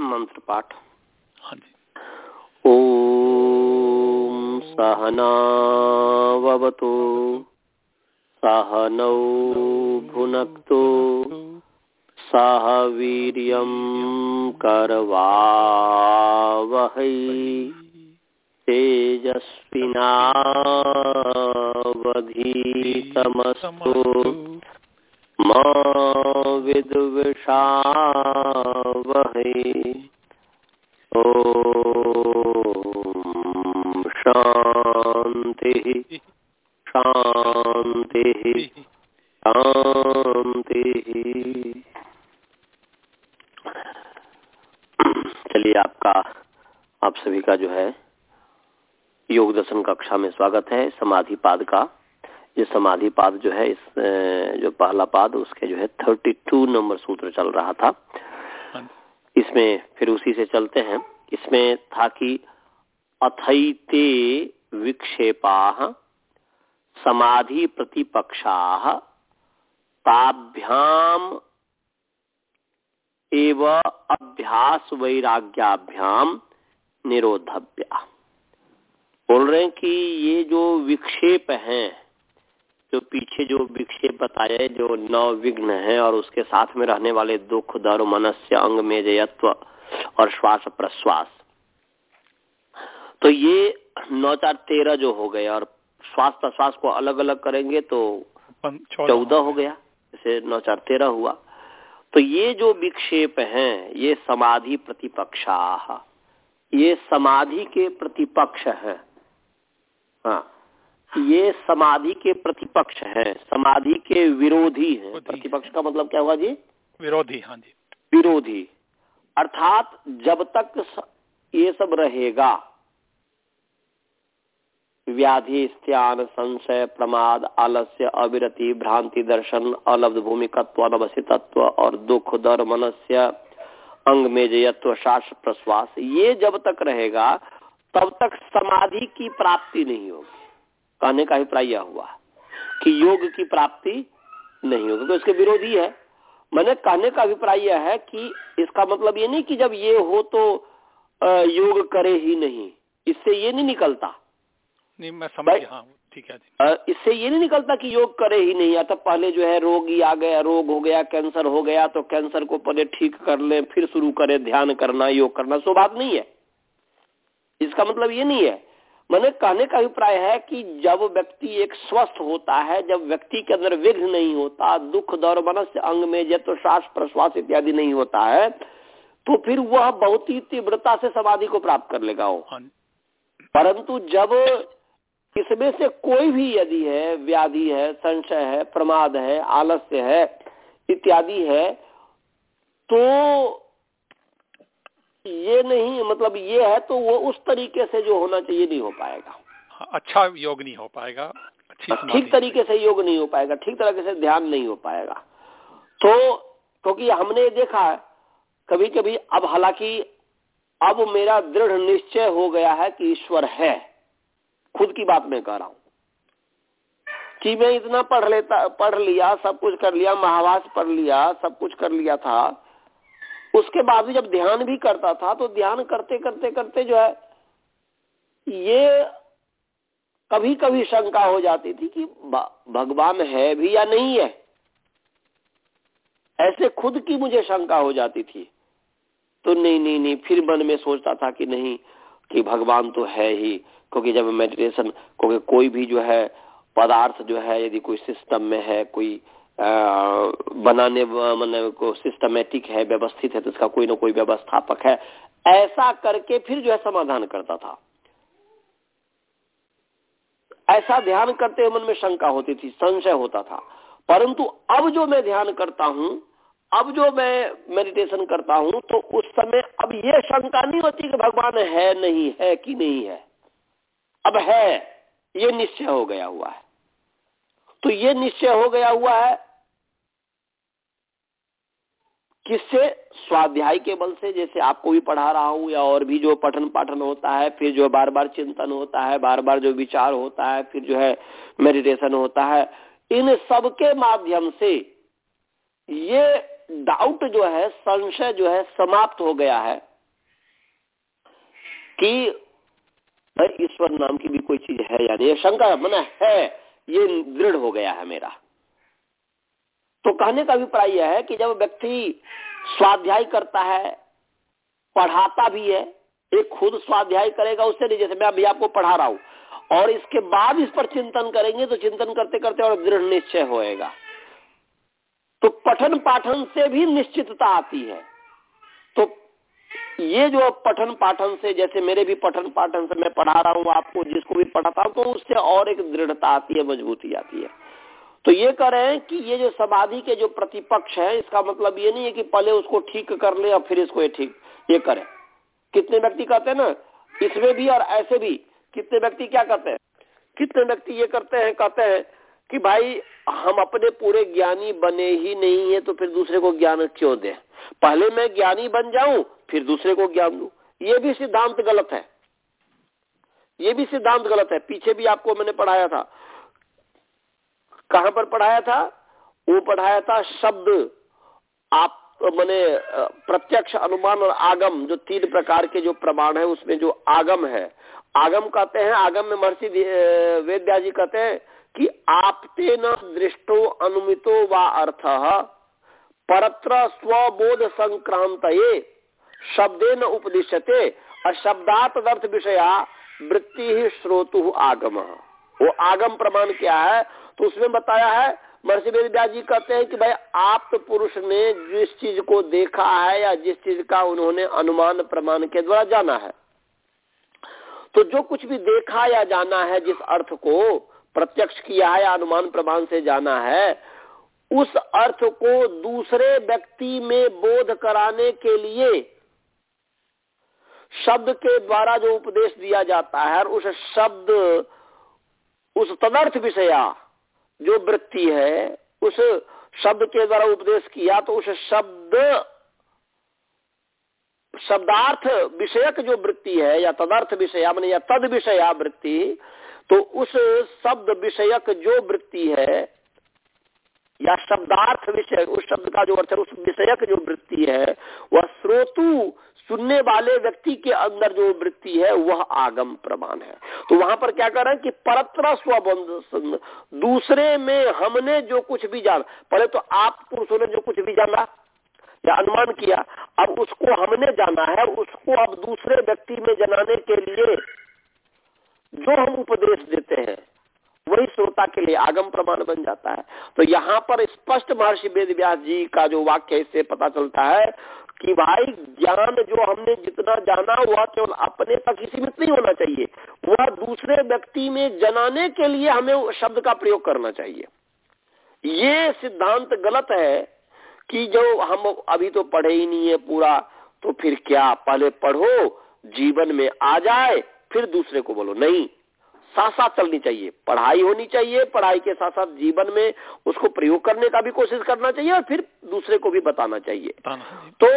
मंत्र पाठ। हाँ जी। ॐ सहनावतु सहनौ भुनक्तु सह वीर्यं करवावहै। तेजस्विनावधीतमस्तु। विद्विषावहै ॐ शान्तिः। शान्तिः। शान्तिः। चलिए आपका, आप सभी का जो है योग दर्शन कक्षा में स्वागत है, समाधि पाद का। ये समाधि पाद जो है इस जो पहला पाद उसके जो है थर्टी टू नंबर सूत्र चल रहा था। इसमें फिर उसी से चलते हैं। इसमें था कि अथैते विक्षेपा समाधि प्रतिपक्षा ताभ्याम एव अभ्यास वैराग्याभ्याम निरोधव्या। बोल रहे हैं कि ये जो विक्षेप हैं जो पीछे जो विक्षेप बताए जो नौ विघ्न है और उसके साथ में रहने वाले दुख दर मनस्य अंग में जयत्व और श्वास प्रश्वास। तो ये नौ चार तेरह जो हो गए और श्वास प्रश्वास को अलग अलग करेंगे तो चौदह। हो गया जैसे नौ चार तेरह हुआ। तो ये जो विक्षेप हैं ये समाधि प्रतिपक्षा। ये समाधि के प्रतिपक्ष है। हाँ। ये समाधि के प्रतिपक्ष है समाधि के विरोधी है। प्रतिपक्ष का मतलब क्या हुआ जी? विरोधी हाँ जी। विरोधी। अर्थात जब तक ये सब रहेगा व्याधि स्त्यान संशय प्रमाद आलस्य अविरति भ्रांति दर्शन अलब्ध भूमिकत्व अनवसितत्व और दुख दर मनस्य अंग में जयत्व श्वास प्रश्वास ये जब तक रहेगा तब तक समाधि की प्राप्ति नहीं होगी। कहने का अभिप्राय यह हुआ कि योग की प्राप्ति नहीं होगी। तो इसके विरोधी है। मैंने कहने का अभिप्राय यह है कि इसका मतलब ये नहीं कि जब ये हो तो योग करे ही नहीं। इससे ये नहीं निकलता। नहीं मैं समझ हाँ, ठीक है। इससे ये नहीं निकलता कि योग करे ही नहीं। या तो पहले जो है रोग ही आ गया रोग हो गया कैंसर हो गया तो कैंसर को पहले ठीक कर ले फिर शुरू करे ध्यान करना योग करना। सो बात नहीं है। इसका मतलब ये नहीं है मैंने कहने का अभिप्राय है कि जब व्यक्ति एक स्वस्थ होता है जब व्यक्ति के अंदर विघ्न नहीं होता दुख दौर मनस्य अंग में जब तो श्वास प्रश्वास इत्यादि नहीं होता है तो फिर वह बहुत ही तीव्रता से समाधि को प्राप्त कर लेगा वो हाँ। परंतु जब इसमें से कोई भी यदि है व्याधि है संशय है प्रमाद है आलस्य है इत्यादि है तो ये नहीं मतलब ये है तो वो उस तरीके से जो होना चाहिए नहीं हो पाएगा। हाँ, अच्छा योग नहीं हो पाएगा ठीक तरीके से योग नहीं हो पाएगा ठीक तरीके से ध्यान नहीं हो पाएगा। तो क्योंकि तो हमने देखा कभी कभी अब हालाँकि अब मेरा दृढ़ निश्चय हो गया है कि ईश्वर है। खुद की बात मैं कह रहा हूँ। कि मैं इतना पढ़ लेता पढ़ लिया सब कुछ कर लिया महावास पढ़ लिया सब कुछ कर लिया था उसके बाद भी जब ध्यान भी करता था तो ध्यान करते करते करते जो है, ये कभी कभी शंका हो जाती थी कि भगवान है भी या नहीं है। ऐसे खुद की मुझे शंका हो जाती थी। तो नहीं नहीं नहीं, फिर मन में सोचता था कि नहीं, कि भगवान तो है ही, क्योंकि जब मेडिटेशन क्योंकि कोई भी जो है, पदार्थ जो है, यदि कोई सिस्टम में है, कोई बनाने मतलब को सिस्टमेटिक है, व्यवस्थित है तो इसका कोई ना कोई व्यवस्थापक है। ऐसा करके फिर जो है समाधान करता था। ऐसा ध्यान करते हुए मन में शंका होती थी, संशय होता था। परंतु अब जो मैं ध्यान करता हूँ, अब जो मैं मेडिटेशन करता हूँ तो उस समय अब यह शंका नहीं होती कि भगवान है नहीं है कि नहीं है। अब है, ये निश्चय हो गया हुआ है। तो ये निश्चय हो गया हुआ है किससे? स्वाध्याय के बल से, जैसे आपको भी पढ़ा रहा हूँ, या और भी जो पठन पाठन होता है, फिर जो बार बार चिंतन होता है बार बार जो विचार होता है, फिर जो है मेडिटेशन होता है, इन सब के माध्यम से ये डाउट जो है, संशय जो है समाप्त हो गया है कि ईश्वर नाम की भी कोई चीज़ है या नहीं? शंका मन है, ये दृढ़ हो गया है मेरा। तो कहने का अभिप्राय यह है कि जब व्यक्ति स्वाध्याय करता है, पढ़ाता भी है, एक खुद स्वाध्याय करेगा उससे नहीं, जैसे मैं अभी आपको पढ़ा रहा हूँ, और इसके बाद इस पर चिंतन करेंगे तो चिंतन करते करते और दृढ़ निश्चय होएगा। तो पठन पाठन से भी निश्चितता आती है। तो ये जो पठन पाठन से, जैसे मेरे भी पठन पाठन से मैं पढ़ा रहा हूँ, आपको जिसको भी पढ़ाता हूँ तो उससे और एक दृढ़ता आती है, मजबूती आती है। तो ये कह रहे हैं कि ये जो समाधि के जो प्रतिपक्ष है, इसका मतलब ये नहीं है कि पहले उसको ठीक कर ले और फिर इसको ये ठीक, ये करे। कितने व्यक्ति कहते हैं ना, इसमें भी और ऐसे भी, कितने व्यक्ति क्या कहते हैं? कितने व्यक्ति ये करते हैं, कहते हैं कि भाई, हम अपने पूरे ज्ञानी बने ही नहीं है तो फिर दूसरे को ज्ञान क्यों दे? पहले मैं ज्ञानी बन जाऊँ, फिर दूसरे को ज्ञान दू। ये भी सिद्धांत गलत है। ये भी सिद्धांत गलत है। पीछे भी आपको मैंने पढ़ाया था कहाँ पर पढ़ाया था? वो पढ़ाया था शब्द आप, मैंने प्रत्यक्ष अनुमान और आगम, जो तीन प्रकार के जो प्रमाण है, उसमें जो आगम है। आगम कहते हैं, आगम में महर्षि वेद्या जी कहते हैं कि आपते न दृष्टो अनुमितो व अर्थ, परत्र स्वबोध संक्रांत शब्दे न उपदिशते और शब्दात अर्थ विषया वृत्ति ही श्रोतु आगम। वो आगम प्रमाण क्या है? तो उसमें बताया है, महर्षि व्यास जी कहते हैं कि भाई, आप पुरुष ने जिस चीज़ को देखा है या जिस चीज़ का उन्होंने अनुमान प्रमाण के द्वारा जाना है। तो जो कुछ भी देखा या जाना है, जिस अर्थ को प्रत्यक्ष किया है या अनुमान प्रमाण से जाना है, उस अर्थ को दूसरे व्यक्ति में बोध कराने के लिए शब्द के द्वारा जो उपदेश दिया जाता है उस शब्द उस तदर्थ विषया जो वृत्ति है, उस शब्द के द्वारा उपदेश किया तो उस शब्द, शब्दार्थ विषयक जो वृत्ति है, या तदर्थ विषय, मैंने या तद विषया वृत्ति तो उस शब्द विषयक जो वृत्ति है, या शब्दार्थ विषय, उस शब्द का जो अर्थ है, उस विषयक जो वृत्ति है, वह श्रोतु सुनने वाले व्यक्ति के अंदर जो वृत्ति है, वह आगम प्रमाण है। तो वहाँ पर क्या कर रहे हैं कि परत्र स्वबंध दूसरे में हमने जो कुछ भी जाना, पहले तो आप पुरुषों ने जो कुछ भी जाना, या अनुमान किया, अब उसको हमने जाना है, उसको अब दूसरे व्यक्ति में जनाने के लिए जो हम उपदेश देते हैं, वही श्रोता के लिए आगम प्रमाण बन जाता है। तो यहाँ पर स्पष्ट महर्षि वेद व्यास जी का जो वाक्य इससे पता चलता है कि भाई ज्ञान जो हमने जितना जाना हुआ केवल अपने तक ही सीमित नहीं होना चाहिए। वह दूसरे व्यक्ति में जनाने के लिए हमें शब्द का प्रयोग करना चाहिए। ये सिद्धांत गलत है कि जो हम अभी तो पढ़े ही नहीं है पूरा तो फिर क्या? पहले पढ़ो, जीवन में आ जाए, फिर दूसरे को बोलो। नहीं साथ साथ चलनी चाहिए। पढ़ाई होनी चाहिए पढ़ाई के साथ साथ जीवन में उसको प्रयोग करने का भी कोशिश करना चाहिए और फिर दूसरे को भी बताना चाहिए। तो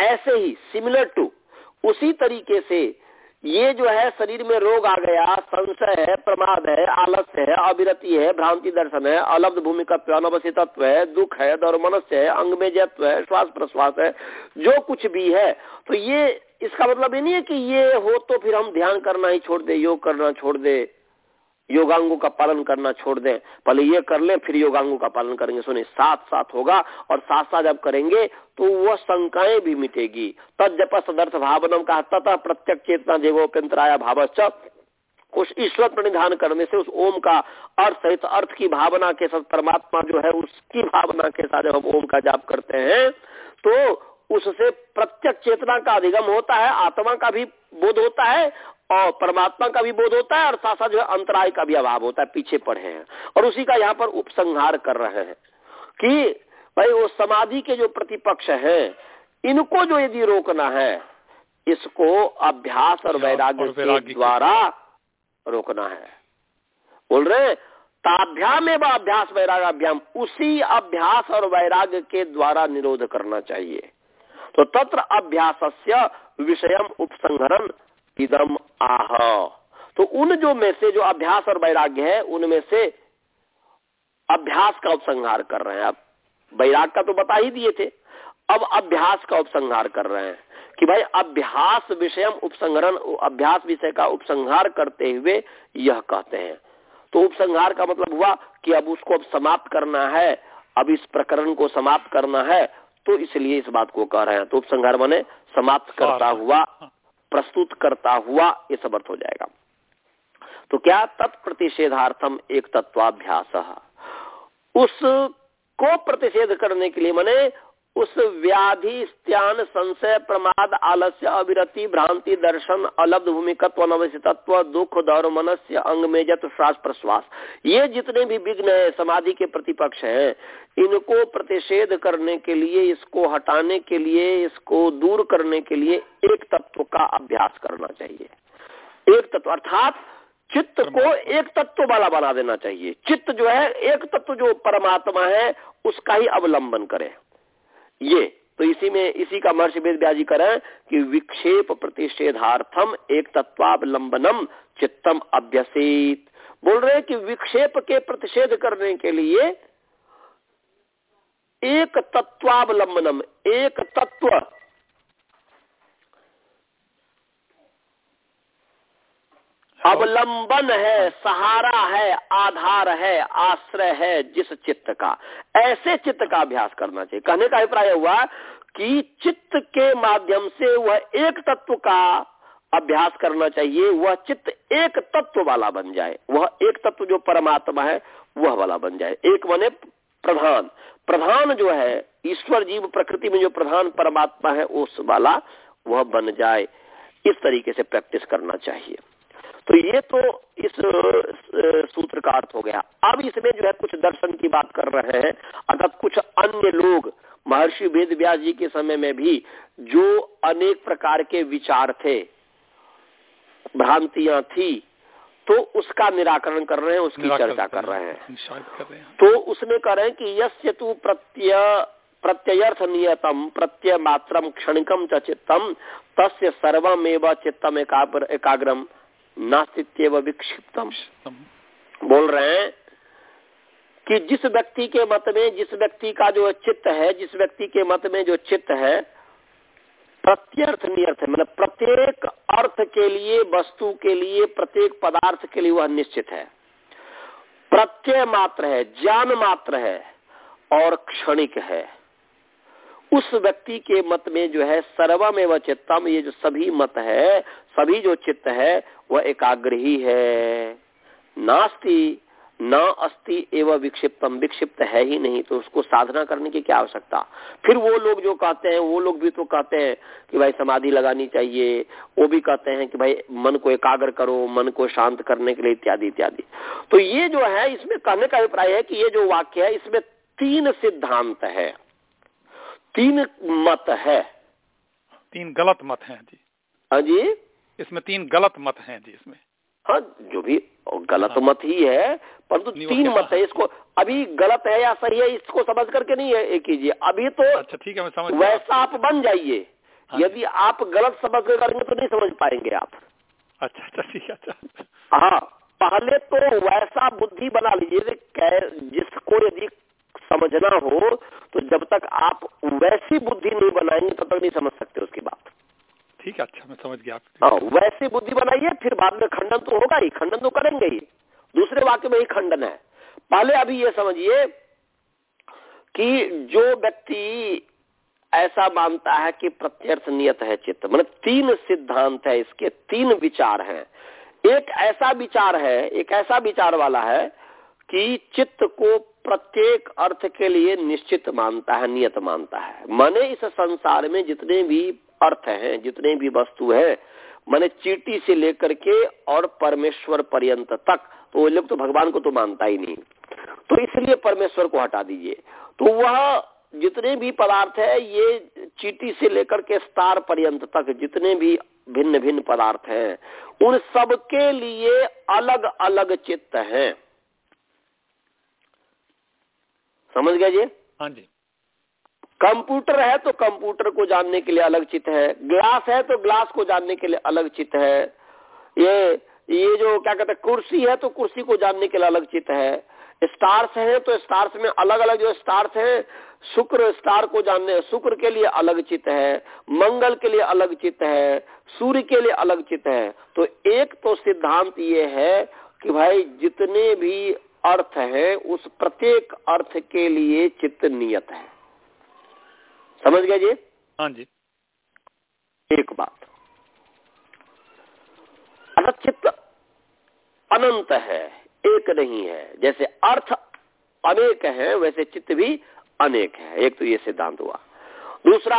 ऐसे ही सिमिलर टू उसी तरीके से ये जो है शरीर में रोग आ गया संशय है प्रमाद है आलस्य है अविरति है भ्रांति दर्शन है अलब्ध भूमिकत्व अनवसितत्व है दुख है दौर मनस्य है अंग में जत्व है श्वास प्रश्वास है जो कुछ भी है। तो ये इसका मतलब ये नहीं है कि ये हो तो फिर हम ध्यान करना ही छोड़ दे, योग करना छोड़ दे, योगांगों का पालन करना छोड़ दें। पहले ये कर लें, फिर योगांगों का पालन करेंगे। सुने साथ साथ होगा और साथ साथ जब करेंगे तो वह शंकाएँ भी मिटेगी। तद जप सदर्थ भावनम का तथा प्रत्यक्ष चेतना जेवोप्यंतराया भावश्च। उस ईश्वर प्रणिधान करने से उस ओम का अर्थ सहित अर्थ की भावना के साथ परमात्मा जो है, उसकी भावना के साथ जब हम ओम का जाप करते हैं तो उससे प्रत्यक्ष चेतना का अधिगम होता है आत्मा का भी बोध होता है और परमात्मा का भी बोध होता है और साथ साथ जो है अंतराय का भी अभाव होता है पीछे पड़े हैं। और उसी का यहाँ पर उपसंहार कर रहे हैं कि भाई वो समाधि के जो प्रतिपक्ष है इनको जो यदि रोकना है इसको अभ्यास और वैराग्य के द्वारा रोकना है। बोल रहे ताभ्याम एवं अभ्यास वैराग्य अभ्याम उसी अभ्यास और वैराग्य के द्वारा निरोध करना चाहिए। तो तत्र अभ्यास विषय उपसंहरण इदम आह। तो उन जो में से जो अभ्यास और वैराग्य है, उनमें से अभ्यास का उपसंहार कर रहे हैं। अब वैराग का तो बता ही दिए थे। अब अभ्यास का उपसंहार कर रहे हैं कि भाई अभ्यास विषय उपसंहरण, अभ्यास विषय का उपसंहार करते हुए यह कहते हैं। तो उपसंहार का मतलब हुआ कि अब उसको अब समाप्त करना है, अब इस प्रकरण को समाप्त करना है तो इसलिए इस बात को कह रहे हैं। तो उपसंहार मैंने समाप्त करता हुआ। प्रस्तुत करता हुआ ये समर्थ अर्थ हो जाएगा। तो क्या तत्प्रतिषेधार्थम एक तत्वाभ्यास? उस को प्रतिषेध करने के लिए मैंने उस व्याधि स्त्यान संशय प्रमाद आलस्य अविरति भ्रांति दर्शन अलब्ध भूमिकत्व नवसितत्व दुख दौर मनस्य अंग में जत श्वास प्रश्वास। ये जितने भी विघ्न है समाधि के प्रतिपक्ष हैं इनको प्रतिषेध करने के लिए इसको हटाने के लिए इसको दूर करने के लिए एक तत्व का अभ्यास करना चाहिए। एक तत्व अर्थात चित्त को एक तत्व वाला बना देना चाहिए। चित्त जो है एक तत्व जो परमात्मा है उसका ही अवलंबन करे। ये। तो इसी में, इसी का महर्षि वेद करें कि विक्षेप प्रतिषेधार्थम एक तत्वावलंबनम चित्तम अभ्यसित। बोल रहे हैं कि विक्षेप के प्रतिषेध करने के लिए एक तत्वावलंबनम एक तत्व अवलंबन है, सहारा है, आधार है, आश्रय है जिस चित्त का। ऐसे चित्त का अभ्यास करना चाहिए। कहने का अभिप्राय हुआ कि चित्त के माध्यम से वह एक तत्व का अभ्यास करना चाहिए, वह चित्त एक तत्व वाला बन जाए। वह एक तत्व जो परमात्मा है, वह वाला बन जाए। एक बने प्रधान। प्रधान जो है, ईश्वर जीव प्रकृति में जो प्रधान परमात्मा है, उस वाला वह बन जाए। इस तरीके से प्रैक्टिस करना चाहिए। तो ये तो इस सूत्र का अर्थ हो गया। अब इसमें जो है कुछ दर्शन की बात कर रहे हैं। अगर कुछ अन्य लोग महर्षि वेद व्यास जी के समय में भी जो अनेक प्रकार के विचार थे भ्रांतियाँ थी तो उसका निराकरण कर रहे हैं उसकी चर्चा कर रहे हैं तो उसमें कह रहे हैं कि यश तु प्रत्यय प्रत्ययर्थ नियतम प्रत्यय मात्रम क्षणिकम चित्तम तस्य सर्वमेव चित्तम एकाग्रम। नास्तित्व विक्षिप्तम। बोल रहे हैं कि जिस व्यक्ति के मत में जिस व्यक्ति का जो चित्त है जिस व्यक्ति के मत में जो चित्त है प्रत्यर्थ नियर्थ है मतलब प्रत्येक अर्थ के लिए वस्तु के लिए प्रत्येक पदार्थ के लिए वह निश्चित है। प्रत्यय मात्र है ज्ञान मात्र है और क्षणिक है। उस व्यक्ति के मत में जो है सर्वम एवं चित्तम, ये जो सभी मत है, सभी जो चित्त है, वह एकाग्र ही है। नास्ति, न अस्ति एवं विक्षिप्तम, विक्षिप्त है ही नहीं तो उसको साधना करने की क्या आवश्यकता? फिर वो लोग जो कहते हैं, वो लोग भी तो कहते हैं कि भाई समाधि लगानी चाहिए, वो भी कहते हैं कि भाई मन को एकाग्र करो, मन को शांत करने के लिए इत्यादि इत्यादि। तो ये जो है, इसमें कहने का अभिप्राय है कि ये जो वाक्य है, इसमें तीन सिद्धांत है। तीन मत है। तीन गलत मत हैं जी। हाँ जी। इसमें तीन गलत मत हैं जी इसमें। हाँ जो भी गलत हाँ। मत ही है परंतु तो तीन मत है इसको अभी गलत है या सही है इसको समझ करके नहीं है एक कीजिए। अभी तो अच्छा ठीक है मैं समझ वैसा आप बन जाइए। हाँ यदि आप गलत समझ कर करेंगे तो नहीं समझ पाएँगे आप। अच्छा अच्छा ठीक है अच्छा। हाँ पहले तो वैसा बुद्धि बना लीजिए जिसको यदि समझना हो तो जब तक आप वैसी बुद्धि नहीं बनाएँगे तब तक नहीं समझ सकते उसकी बात ठीक है अच्छा मैं समझ गया। हाँ वैसी बुद्धि बनाइए फिर बाद में खंडन तो होगा ही खंडन तो करेंगे ही। दूसरे वाक्य में ही खंडन है। पहले अभी ये समझिए कि जो व्यक्ति ऐसा मानता है कि प्रत्यर्थ नियत है चित्त मतलब तीन सिद्धांत है इसके तीन विचार हैं। एक ऐसा विचार है एक ऐसा विचार वाला है कि चित्त को प्रत्येक अर्थ के लिए निश्चित मानता है, नियत मानता है। मैंने इस संसार में जितने भी अर्थ हैं, जितने भी वस्तु है, मैंने चीटी से लेकर के और परमेश्वर पर्यंत तक तो वो लोग तो भगवान को तो मानता ही नहीं। तो इसलिए परमेश्वर को हटा दीजिए। तो वह जितने भी पदार्थ है, ये चीटी से लेकर के स्तार पर्यंत तक जितने भी भिन्न भिन्न पदार्थ हैं, उन सबके लिए अलग अलग चित्त हैं। समझ गए जी? हाँ जी। कंप्यूटर है तो कंप्यूटर को जानने के लिए अलग चित्त है। ग्लास है तो ग्लास को जानने के लिए अलग चित्त है। ये ये जो क्या कहते हैं कुर्सी है तो कुर्सी को जानने के लिए अलग चित्त है। स्टार्स है तो स्टार्स में अलग अलग जो स्टार्स है शुक्र स्टार को जानने शुक्र के लिए अलग चित्त है मंगल के लिए अलग चित्त है सूर्य के लिए अलग चित्त है। तो एक तो सिद्धांत ये है कि भाई जितने भी अर्थ है उस प्रत्येक अर्थ के लिए चित्त नियत है। समझ गए जी? हाँ जी। एक बात। अर्थात चित्त अनंत है एक नहीं है जैसे अर्थ अनेक है वैसे चित्त भी अनेक है। एक तो ये सिद्धांत हुआ। दूसरा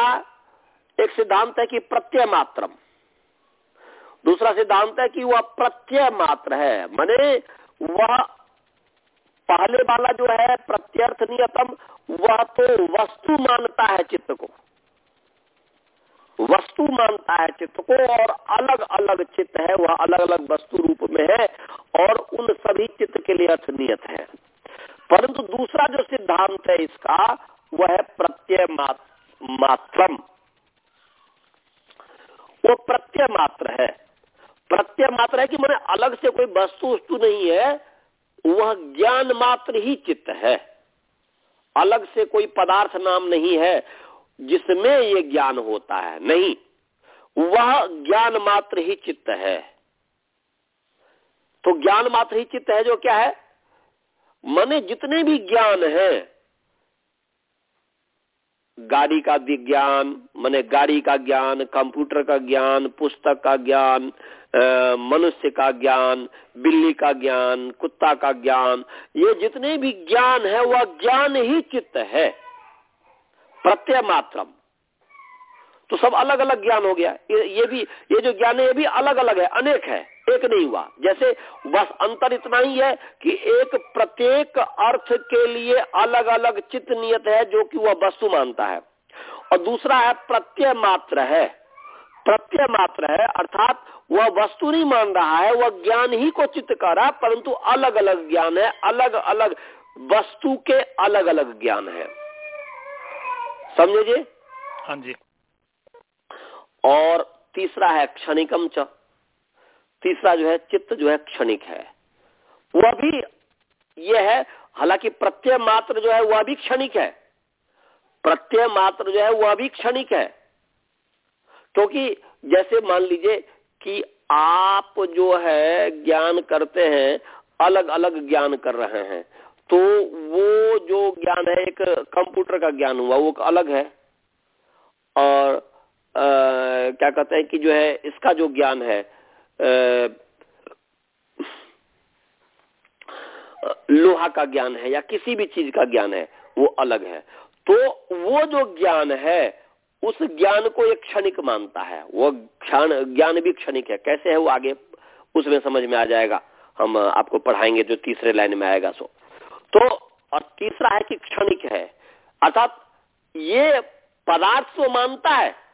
एक सिद्धांत है कि प्रत्यय मात्रम। दूसरा सिद्धांत है कि वह प्रत्यय मात्र है मने वह पहले वाला जो है, प्रत्यर्थ नियतम, वह तो वस्तु मानता है चित्त को। वस्तु मानता है चित्त को और अलग अलग चित्त है, वह अलग अलग वस्तु रूप में है और उन सभी चित्त के लिए अर्थ नियत है। परंतु दूसरा जो सिद्धांत है इसका, वह है प्रत्यय मात्रम। वो प्रत्यय मात्र है। प्रत्यय मात्र है कि मैंने अलग से कोई वस्तु वस्तु नहीं है वह ज्ञान मात्र ही चित्त है। अलग से कोई पदार्थ नाम नहीं है, जिसमें ये ज्ञान होता है। नहीं, वह ज्ञान मात्र ही चित्त है। तो ज्ञान मात्र ही चित्त है जो क्या है? मने जितने भी ज्ञान है गाड़ी का विज्ञान, मैंने गाड़ी का ज्ञान, कंप्यूटर का ज्ञान, पुस्तक का ज्ञान मनुष्य का ज्ञान, बिल्ली का ज्ञान, कुत्ता का ज्ञान, ये जितने भी ज्ञान है, वह ज्ञान ही चित्त है। प्रत्यय मात्रम। तो सब अलग अलग ज्ञान हो गया। ये, भी ये जो ज्ञान है ये भी अलग अलग है अनेक है एक नहीं हुआ। जैसे बस अंतर इतना ही है कि एक प्रत्येक अर्थ के लिए अलग अलग चित्त नियत है जो कि वह वस्तु मानता है। और दूसरा है प्रत्यय मात्र है। प्रत्यय मात्र है अर्थात वह वस्तु नहीं मान रहा है वह ज्ञान ही को चित्त कर रहा है परंतु अलग अलग ज्ञान है अलग अलग वस्तु के अलग अलग ज्ञान है। समझे जी? हाँ जी। और तीसरा है क्षणिकम च। तीसरा जो है, चित्त जो है क्षणिक है। वह भी यह है, हालाँकि प्रत्यय मात्र जो है, वह भी क्षणिक है। प्रत्यय मात्र जो है, वह भी क्षणिक है। क्योंकि तो जैसे मान लीजिए कि आप जो है ज्ञान करते हैं अलग अलग ज्ञान कर रहे हैं तो वो जो ज्ञान है, एक कंप्यूटर का ज्ञान हुआ, वो अलग है। और क्या कहते हैं कि जो है इसका जो ज्ञान है आ, लोहा का ज्ञान है या किसी भी चीज़ का ज्ञान है वो अलग है। तो वो जो ज्ञान है उस ज्ञान को एक क्षणिक मानता है। वो क्षण ज्ञान भी क्षणिक है। कैसे है वो आगे उसमें समझ में आ जाएगा। हम आपको पढ़ाएँगे जो तीसरे लाइन में आएगा सो। तो और तीसरा है कि क्षणिक है। अर्थात ये पदार्थ तो मानता है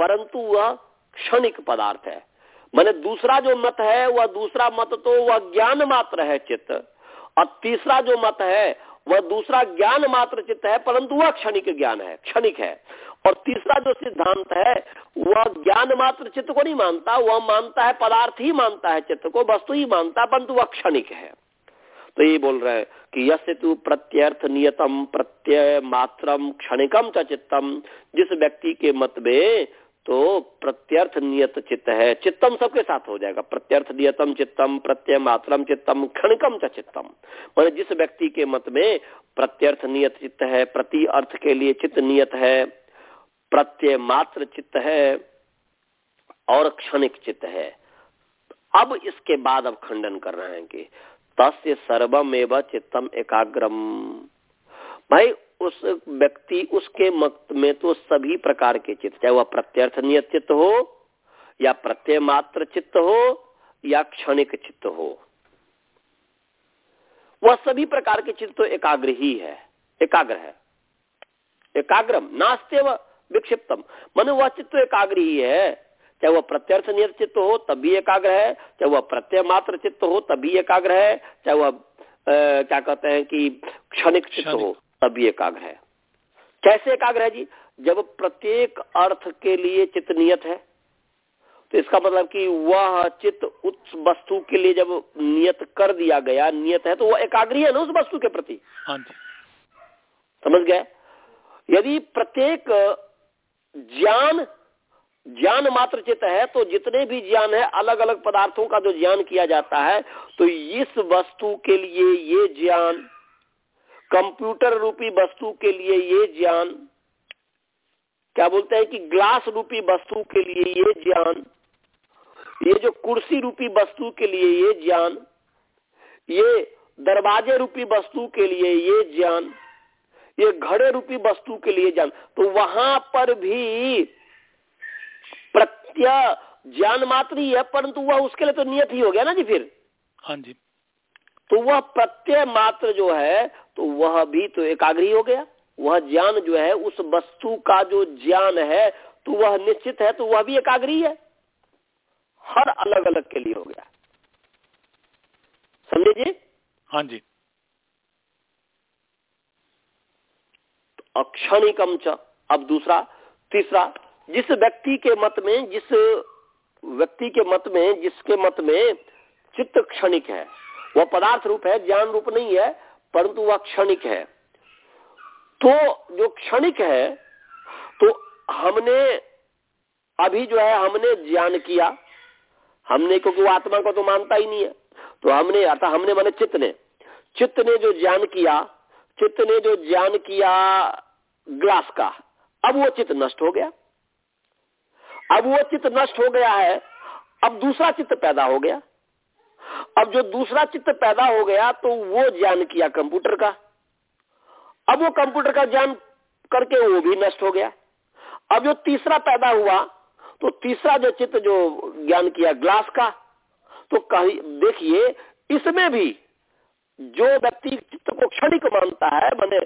परंतु वह क्षणिक पदार्थ है। मैंने दूसरा जो मत है, वह दूसरा मत तो वह ज्ञान मात्र है चित्त। और तीसरा जो मत है, वह दूसरा ज्ञान मात्र चित्त है, परंतु वह क्षणिक ज्ञान है, क्षणिक है। और तीसरा जो सिद्धांत है, वह ज्ञान मात्र चित्त को नहीं मानता, वह मानता है पदार्थ ही मानता है चित्त को, वस्तु ही मानता परंतु वह क्षणिक है। तो ये बोल रहे हैं कि यश तु प्रत्यर्थ नियतम प्रत्यय मात्रम क्षणिकम च चित्तम। जिस व्यक्ति के मत में तो प्रत्यर्थ नियत चित्त है, चित्तम सबके साथ हो जाएगा। प्रत्यर्थ नियतम चित्तम, प्रत्यय मात्रम चित्तम, क्षणिकम च चित्तम। मैंने जिस व्यक्ति के मत में प्रत्यर्थ नियत चित्त है, प्रति अर्थ के लिए चित्त नियत है, प्रत्यय मात्र चित्त है और क्षणिक चित्त है। अब इसके बाद अब खंडन कर रहे हैं कि तस्य सर्वमेव चित्तम एकाग्रम। भाई उस व्यक्ति, उसके मत में तो सभी प्रकार के चित्त, चाहे वह प्रत्यर्थ नियत चित्त हो, या प्रत्यय मात्र चित्त हो, या क्षणिक चित्त हो। वह सभी प्रकार के चित्त तो एकाग्र ही है, एकाग्र है। एकाग्रम नास्ते व विक्षिप्तम। मन वह चित्त एकाग्र ही है। चाहे वह प्रत्यर्थ नियत चित्त हो, तब भी एकाग्र है। चाहे वह प्रत्यय मात्र चित्त हो, तब भी एकाग्र है। चाहे वह क्या कहते हैं कि क्षणिक चित्त हो। तब भी एकाग्र है। कैसे एकाग्र है जी? जब प्रत्येक अर्थ के लिए चित्त नियत है तो इसका मतलब कि वह चित्त उस वस्तु के लिए जब नियत कर दिया गया नियत है तो वह एकाग्री है ना उस वस्तु के प्रति? हाँ जी। समझ गए? यदि प्रत्येक ज्ञान ज्ञान मात्र चित्त है तो जितने भी ज्ञान है अलग अलग पदार्थों का जो ज्ञान किया जाता है तो इस वस्तु के लिए ये ज्ञान कंप्यूटर रूपी वस्तु के लिए ये ज्ञान क्या बोलते हैं कि ग्लास रूपी वस्तु के लिए ये ज्ञान ये जो कुर्सी रूपी वस्तु के लिए ये ज्ञान ये दरवाजे रूपी वस्तु के लिए ये ज्ञान ये घड़े रूपी वस्तु के लिए ज्ञान। तो वहाँ पर भी प्रत्यय ज्ञान मात्र ही है परंतु वह उसके लिए तो नियत ही हो गया ना जी फिर? हाँ जी। तो वह प्रत्यय मात्र जो है तो वह भी तो एकाग्री हो गया। वह ज्ञान जो है उस वस्तु का जो ज्ञान है तो वह निश्चित है तो वह भी एकाग्री है। हर अलग अलग के लिए हो गया। समझे जी? हाँ जी। तो अक्षणिकम च अब दूसरा तीसरा जिस व्यक्ति के मत में जिस व्यक्ति के मत में जिसके मत में चित्त क्षणिक है वह पदार्थ रूप है ज्ञान रूप नहीं है परंतु वह क्षणिक है। तो जो क्षणिक है तो हमने अभी जो है, हमने ज्ञान किया। हमने, क्योंकि वो आत्मा को तो मानता ही नहीं है। तो हमने अतः हमने माने चित्त ने। चित्त ने जो ज्ञान किया, चित्त ने जो ज्ञान किया ग्लास का, अब वो चित्त नष्ट हो गया। अब वो चित्त नष्ट हो गया है, अब दूसरा चित्त पैदा हो गया। अब जो दूसरा चित्त पैदा हो गया तो वो ज्ञान किया कंप्यूटर का। अब वो कंप्यूटर का ज्ञान करके वो भी नष्ट हो गया। अब जो तीसरा पैदा हुआ तो तीसरा जो चित्त जो ज्ञान किया ग्लास का तो कही, देखिए, इसमें भी जो व्यक्ति चित्त को क्षणिक मानता है, मैंने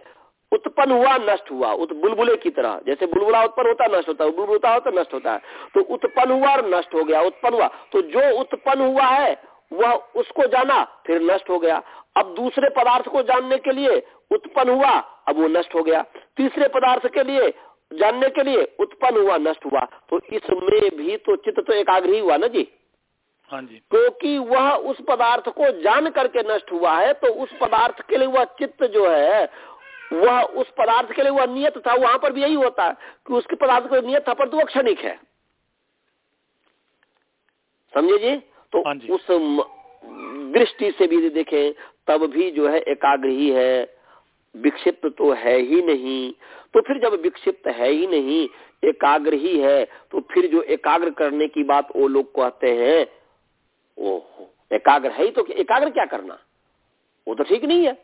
उत्पन्न हुआ, नष्ट हुआ बुलबुले की तरह, जैसे बुलबुला उत्पन्न होता, नष्ट होता है, बुलबुलता होता नष्ट होता है। तो उत्पन्न हुआ और नष्ट हो गया, उत्पन्न हुआ। तो जो उत्पन्न हुआ है वह उसको जाना फिर नष्ट हो गया। अब दूसरे पदार्थ को जानने के लिए उत्पन्न हुआ अब वो नष्ट हो गया। तीसरे पदार्थ के लिए जानने के लिए उत्पन्न हुआ नष्ट हुआ। तो इसमें भी तो चित्त तो एकाग्र ही हुआ ना जी? हाँ जी। क्योंकि वह उस पदार्थ को जान करके नष्ट हुआ है तो उस पदार्थ के लिए वह चित्त जो है वह उस पदार्थ के लिए वह नियत था वहाँ पर भी यही होता है कि उसके पदार्थ को नियत था पर तो वह क्षणिक है। समझे जी? तो हाँ उस दृष्टि से भी देखें तब भी जो है एकाग्र ही है विक्षिप्त तो है ही नहीं। तो फिर जब विक्षिप्त है ही नहीं एकाग्र ही है तो फिर जो एकाग्र करने की बात वो लोग कहते हैं ओहो एकाग्र है ही तो एकाग्र क्या करना? वो तो ठीक नहीं है।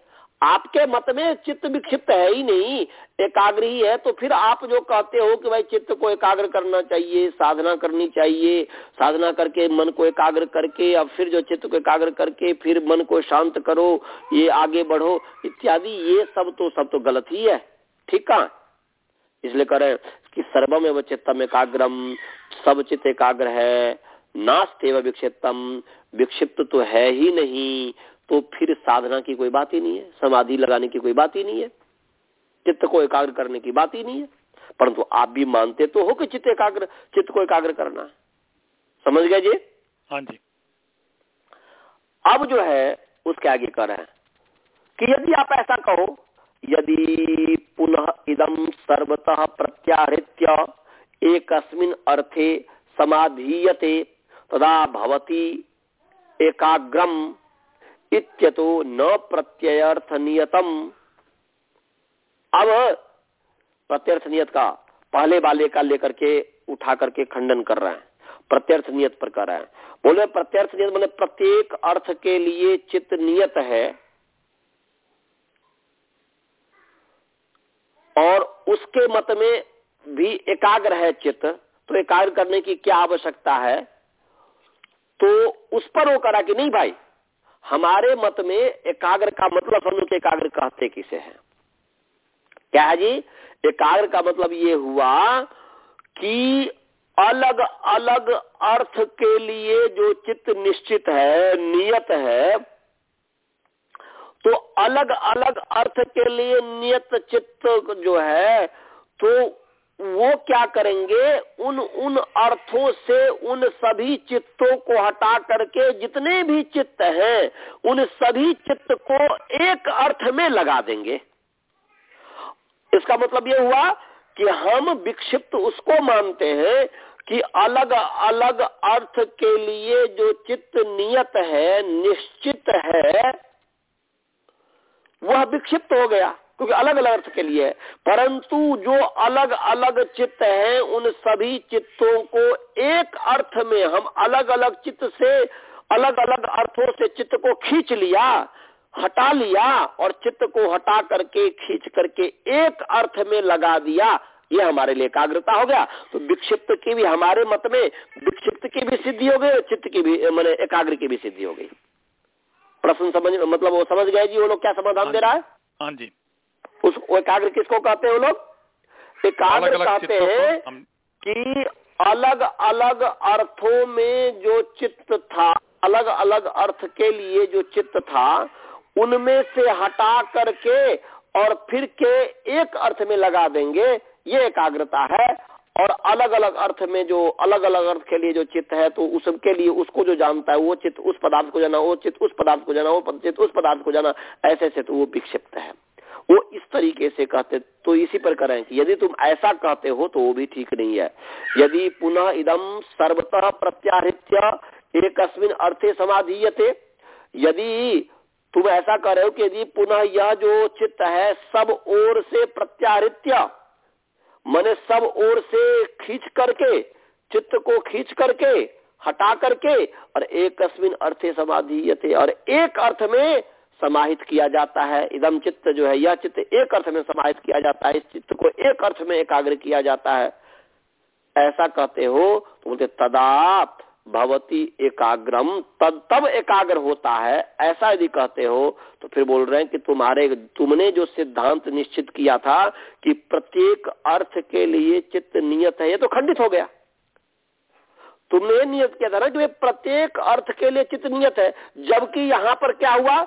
आपके मत में चित्त विक्षिप्त है ही नहीं, एकाग्र ही है तो फिर आप जो कहते हो कि भाई चित्त को एकाग्र करना चाहिए, साधना करनी चाहिए, साधना करके मन को एकाग्र करके, अब फिर जो चित्त को एकाग्र करके फिर मन को शांत करो, ये आगे बढ़ो, इत्यादि, ये सब तो सब तो गलत ही है। ठीक कहा? इसलिए करें कि सर्वम एवं चित्तम एकाग्रम, सब चित्त एकाग्र है नास्त विक्षिप्तम, विक्षिप्त तो है ही नहीं तो फिर साधना की कोई बात ही नहीं है समाधि लगाने की कोई बात ही नहीं है चित्त को एकाग्र करने की बात ही नहीं है। परंतु आप भी मानते तो हो कि चित्त एकाग्र चित्त को एकाग्र करना है। समझ गए जी? हाँ जी। अब जो है उसके आगे कर रहे हैं कि यदि आप ऐसा कहो यदि पुनः इदम सर्वतः प्रत्याहृत्य एक अर्थे समाधीयते तदा भवती एकाग्रम। इत्यतो न प्रत्ययर्थ नियतम अब प्रत्यर्थ नियत का, पहले वाले का लेकर के उठा करके खंडन कर रहे हैं। प्रत्यर्थ नियत पर कर रहे हैं। बोले प्रत्यर्थ नियत मैंने प्रत्येक अर्थ के लिए चित्त नियत है और उसके मत में भी एकाग्र है चित्त तो एकाग्र करने की क्या आवश्यकता है? तो उस पर वो करा कि नहीं भाई हमारे मत में एकाग्र का मतलब समझो कि एकाग्र कहते किसे है? क्या है जी? एकाग्र का मतलब ये हुआ कि अलग अलग अर्थ के लिए जो चित्त निश्चित है, नियत है तो अलग अलग अर्थ के लिए नियत चित्त जो है तो वो क्या करेंगे? उन उन अर्थों से उन सभी चित्तों को हटा करके जितने भी चित्त हैं, उन सभी चित्त को एक अर्थ में लगा देंगे। इसका मतलब ये हुआ कि हम विक्षिप्त उसको मानते हैं कि अलग अलग अर्थ के लिए जो चित्त नियत है, निश्चित है, वह विक्षिप्त हो गया। क्योंकि अलग अलग अर्थ के लिए है। परंतु जो अलग अलग चित्त हैं उन सभी चित्तों को एक अर्थ में हम अलग अलग चित्त से अलग अलग अर्थों से चित्त को खींच लिया हटा लिया और चित्त को हटा करके खींच करके एक अर्थ में लगा दिया ये हमारे लिए एकाग्रता हो गया। तो विक्षिप्त की भी हमारे मत में विक्षिप्त की भी सिद्धि हो गई और चित्त की भी मैंने एकाग्र की भी सिद्धि हो गई। प्रश्न समझ मतलब वो समझ गए जी वो लोग क्या समाधान दे रहा है? हाँ जी। उस एकाग्र किसको कहते हैं वो लोग? एकाग्र कहते हैं कि अलग अलग अर्थों में जो चित्त था अलग अलग अर्थ के लिए जो चित्त था उनमें से हटा करके और फिर के एक अर्थ में लगा देंगे ये एकाग्रता है। और अलग अलग अर्थ में जो अलग अलग अर्थ के लिए जो चित्त है तो उसके लिए उसको जो जानता है वो चित्त उस पदार्थ को जाना वो चित्त उस पदार्थ को जाना वो चित्त उस पदार्थ को जाना ऐसे से तो वो विक्षिप्त है। वो इस तरीके से कहते तो इसी पर करें कि यदि तुम ऐसा कहते हो तो वो भी ठीक नहीं है। यदि पुनः इदम सर्वतः प्रत्याहृत्य एक अर्थे समाधीयते, यदि तुम ऐसा कर रहे हो कि यदि पुनः यह जो चित्त है, सब ओर से प्रत्याहृत्य, मैंने सब ओर से खींच करके, चित्त को खींच करके, हटा करके, और एक अर्थे समाधि और एक अर्थ में समाहित किया जाता है। इदम चित्त जो है, यह चित्त एक अर्थ में समाहित किया जाता है। इस चित्त को एक अर्थ में एकाग्र किया जाता है। ऐसा कहते हो तो बोलते तदाप भवती एकाग्रम तब तब एकाग्र होता है। ऐसा यदि कहते हो तो फिर बोल रहे हैं कि तुम्हारे, तुमने जो सिद्धांत निश्चित किया था कि प्रत्येक अर्थ के लिए चित्त नियत है, ये तो खंडित हो गया। तुमने नियत किया था ना कि प्रत्येक अर्थ के लिए चित्त नियत है, जबकि यहाँ पर क्या हुआ?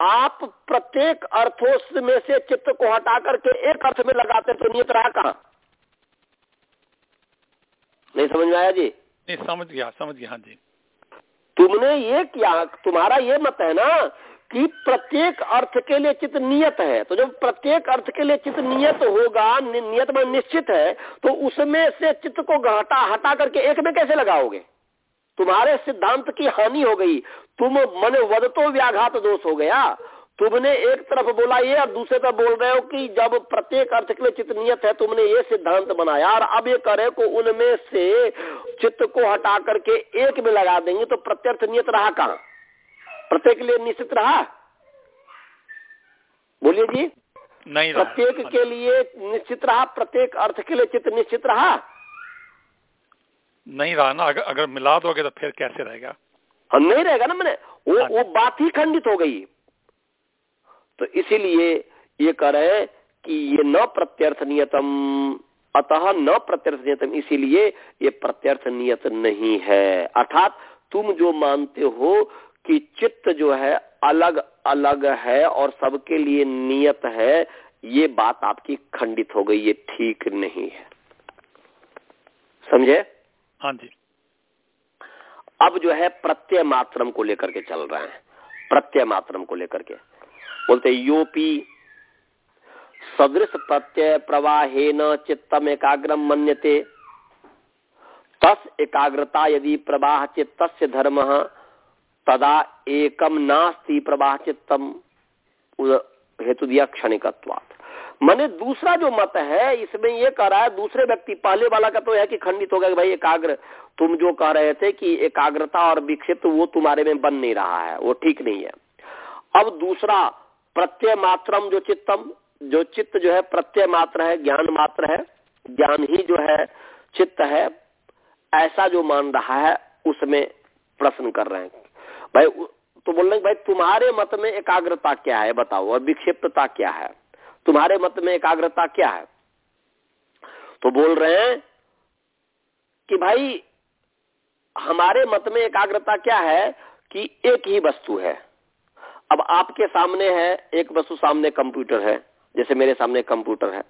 आप प्रत्येक अर्थों में से चित्त को हटा करके एक अर्थ में लगाते तो नियत रहा कहा? नहीं समझ में आया जी? नहीं समझ गया समझ गया हाँ जी। तुमने ये क्या तुम्हारा ये मत है ना कि प्रत्येक अर्थ के लिए चित्त नियत है। तो जब प्रत्येक अर्थ के लिए चित्त नियत होगा नियत में निश्चित है तो उसमें से चित्त को हटा हटा करके एक में कैसे लगाओगे? तुम्हारे सिद्धांत की हानि हो गई। तुम मन वद तो व्याघात दोष हो गया। तुमने एक तरफ़ बोला ये और दूसरे तरफ़ बोल रहे हो कि जब प्रत्येक अर्थ के लिए चित्त नियत है तुमने ये सिद्धांत बनाया और अब ये करे को उनमें से चित्त को हटा करके एक में लगा देंगे तो प्रत्यर्थ नियत रहा कहा? प्रत्येक लिए निश्चित रहा? बोलिए जी। नहीं प्रत्येक के लिए निश्चित रहा प्रत्येक अर्थ के लिए चित्त निश्चित रहा? नहीं रहा ना अगर, अगर मिला दोगे तो फिर कैसे रहेगा? हम नहीं रहेगा ना मैंने। वो हाँ। वो बात ही खंडित हो गई। तो इसीलिए ये कह रहे कि ये न प्रत्यर्थ नियतम अतः न प्रत्यर्थ नियतम इसीलिए ये प्रत्यर्थ नियत नहीं है। अर्थात तुम जो मानते हो कि चित्त जो है अलग अलग है और सबके लिए नियत है ये बात आपकी खंडित हो गई ये ठीक नहीं है। समझे? हाँ जी। अब जो है प्रत्यय मात्रम को लेकर के चल रहे हैं। प्रत्यय मात्रम को लेकर के। बोलते योपी, सदृश प्रत्यय प्रवाहे न चित्तम एकाग्रम मन्यते। तस एकाग्रता यदि प्रवाह चित्त धर्म, तदा एकम नास्ति प्रवाह चित्तम हेतु दिया क्षणिकत्वात् मैंने दूसरा जो मत है, इसमें ये कह रहा है, दूसरे व्यक्ति पहले वाला का तो है कि खंडित हो गया भाई एकाग्र। तुम जो कह रहे थे कि एकाग्रता और विक्षिप्त, वो तुम्हारे में बन नहीं रहा है, वो ठीक नहीं है। अब दूसरा, प्रत्यय मात्रम जो चित्तम, जो चित्त जो है, प्रत्यय मात्र है, ज्ञान मात्र है, ज्ञान ही जो है, चित्त है, ऐसा जो मान रहा है, उसमें प्रश्न कर रहे हैं। भाई तो बोल रहे भाई, तुम्हारे मत में एकाग्रता क्या है, बताओ, और विक्षिप्तता क्या है? तुम्हारे मत में एकाग्रता क्या है? तो बोल रहे हैं कि भाई, हमारे मत में एकाग्रता क्या है कि एक ही वस्तु है। अब आपके सामने है, एक वस्तु सामने कंप्यूटर है, जैसे मेरे सामने कंप्यूटर है।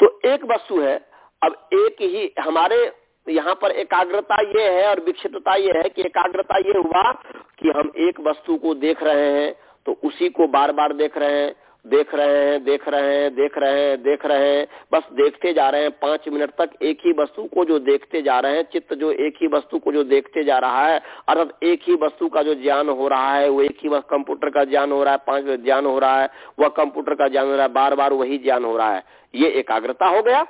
तो एक वस्तु है, अब एक ही हमारे यहाँ पर एकाग्रता ये है और विक्षिप्तता ये है कि एकाग्रता ये हुआ कि हम एक वस्तु को देख रहे हैं तो उसी को बार बार देख रहे हैं देख रहे हैं, देख रहे हैं, देख रहे हैं, देख रहे हैं। बस देखते जा रहे हैं, पाँच मिनट तक एक ही वस्तु को जो देखते जा रहे हैं, चित्त जो एक ही वस्तु को जो देखते जा रहा है, अर्थात एक ही वस्तु का जो ज्ञान हो रहा है, वो एक ही कंप्यूटर का ज्ञान हो रहा है, पाँच ज्ञान हो रहा है, वह कंप्यूटर का ज्ञान हो रहा है बार बार वही ज्ञान हो रहा है। ये एकाग्रता हो गया।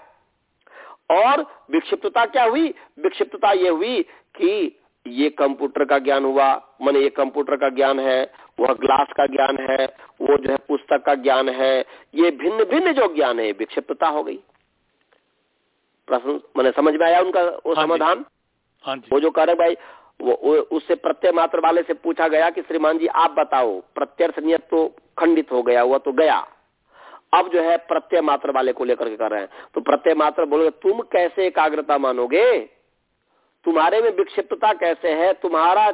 और विक्षिप्तता क्या हुई? विक्षिप्तता ये हुई कि ये कंप्यूटर का ज्ञान हुआ। मन, ये कंप्यूटर का ज्ञान है वह ग्लास का ज्ञान है वो जो है पुस्तक का ज्ञान है ये भिन्न भिन्न जो ज्ञान है विक्षिप्तता हो गई। प्रश्न मैंने समझ में आया उनका वो हाँ समाधान? हाँ वो जो कह रहे भाई वो, वो उससे प्रत्यय मात्र वाले से पूछा गया कि श्रीमान जी आप बताओ प्रत्यर्थ नियत तो खंडित हो गया हुआ तो गया। अब जो है प्रत्यय मात्र वाले को लेकर के कर रहे हैं। तो प्रत्यय मात्र बोलोगे तुम कैसे एकाग्रता मानोगे? तुम्हारे में विक्षिप्तता कैसे है? तुम्हारा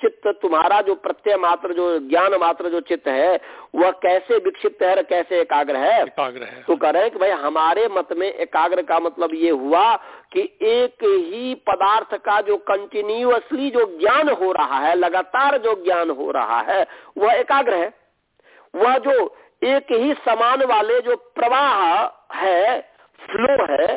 चित्त तुम्हारा जो प्रत्यय मात्र जो ज्ञान मात्र जो चित्त है वह कैसे विक्षिप्त है कैसे एकाग्र है? एकाग्र है। तो कह रहे हैं कि भाई हमारे मत में एकाग्र का मतलब ये हुआ कि एक ही पदार्थ का जो कंटिन्यूअसली जो ज्ञान हो रहा है लगातार जो ज्ञान हो रहा है वह एकाग्र है। वह जो एक ही समान वाले जो प्रवाह है फ्लो है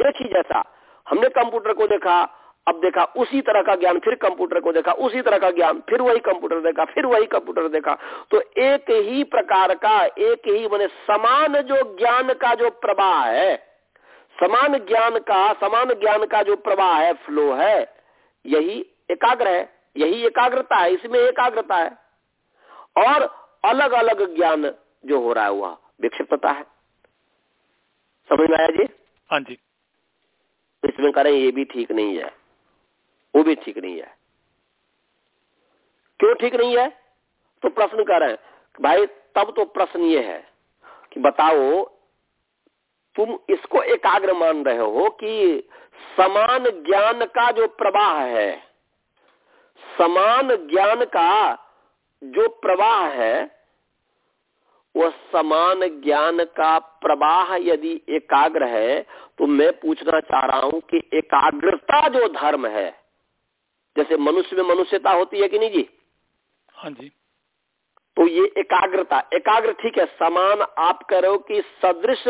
एक ही जैसा। हमने कंप्यूटर को देखा अब देखा उसी तरह का ज्ञान फिर कंप्यूटर को देखा उसी तरह का ज्ञान फिर वही कंप्यूटर देखा फिर वही कंप्यूटर देखा। तो एक ही प्रकार का एक ही मैंने समान जो ज्ञान का जो प्रवाह है समान ज्ञान का समान ज्ञान का जो प्रवाह है फ्लो है यही एकाग्र है यही एकाग्रता है इसमें एकाग्रता है। और अलग अलग ज्ञान जो हो रहा है वह विक्षिप्तता है। समझ में आया जी? हाँ जी। इसमें करें ये भी ठीक नहीं है। वो भी ठीक नहीं है। क्यों ठीक नहीं है? तो प्रश्न कर रहे हैं, भाई, तब तो प्रश्न ये है कि बताओ, तुम इसको एकाग्र मान रहे हो कि समान ज्ञान का जो प्रवाह है, समान ज्ञान का जो प्रवाह है, वह समान ज्ञान का प्रवाह यदि एकाग्र है तो मैं पूछना चाह रहा हूँ कि एकाग्रता जो धर्म है जैसे मनुष्य में मनुष्यता होती है कि नहीं जी? हाँ जी। तो ये एकाग्रता एकाग्र ठीक है समान आप कह रहे हो कि सदृश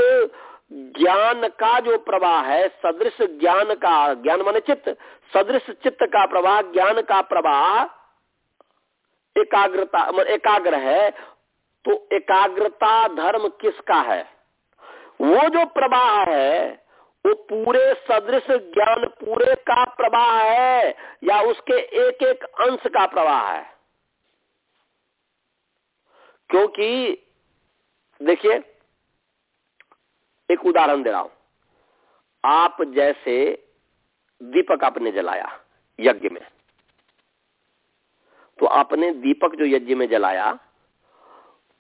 ज्ञान का जो प्रवाह है सदृश ज्ञान का ज्ञान माने चित्त सदृश चित्त का प्रवाह ज्ञान का प्रवाह एकाग्रता एकाग्र है तो एकाग्रता धर्म किसका है? वो जो प्रवाह है वो पूरे सदृश ज्ञान पूरे का प्रवाह है, या उसके एक एक अंश का प्रवाह है? क्योंकि, देखिए, एक उदाहरण दे रहा हूँ। आप जैसे दीपक आपने जलाया यज्ञ में तो आपने दीपक जो यज्ञ में जलाया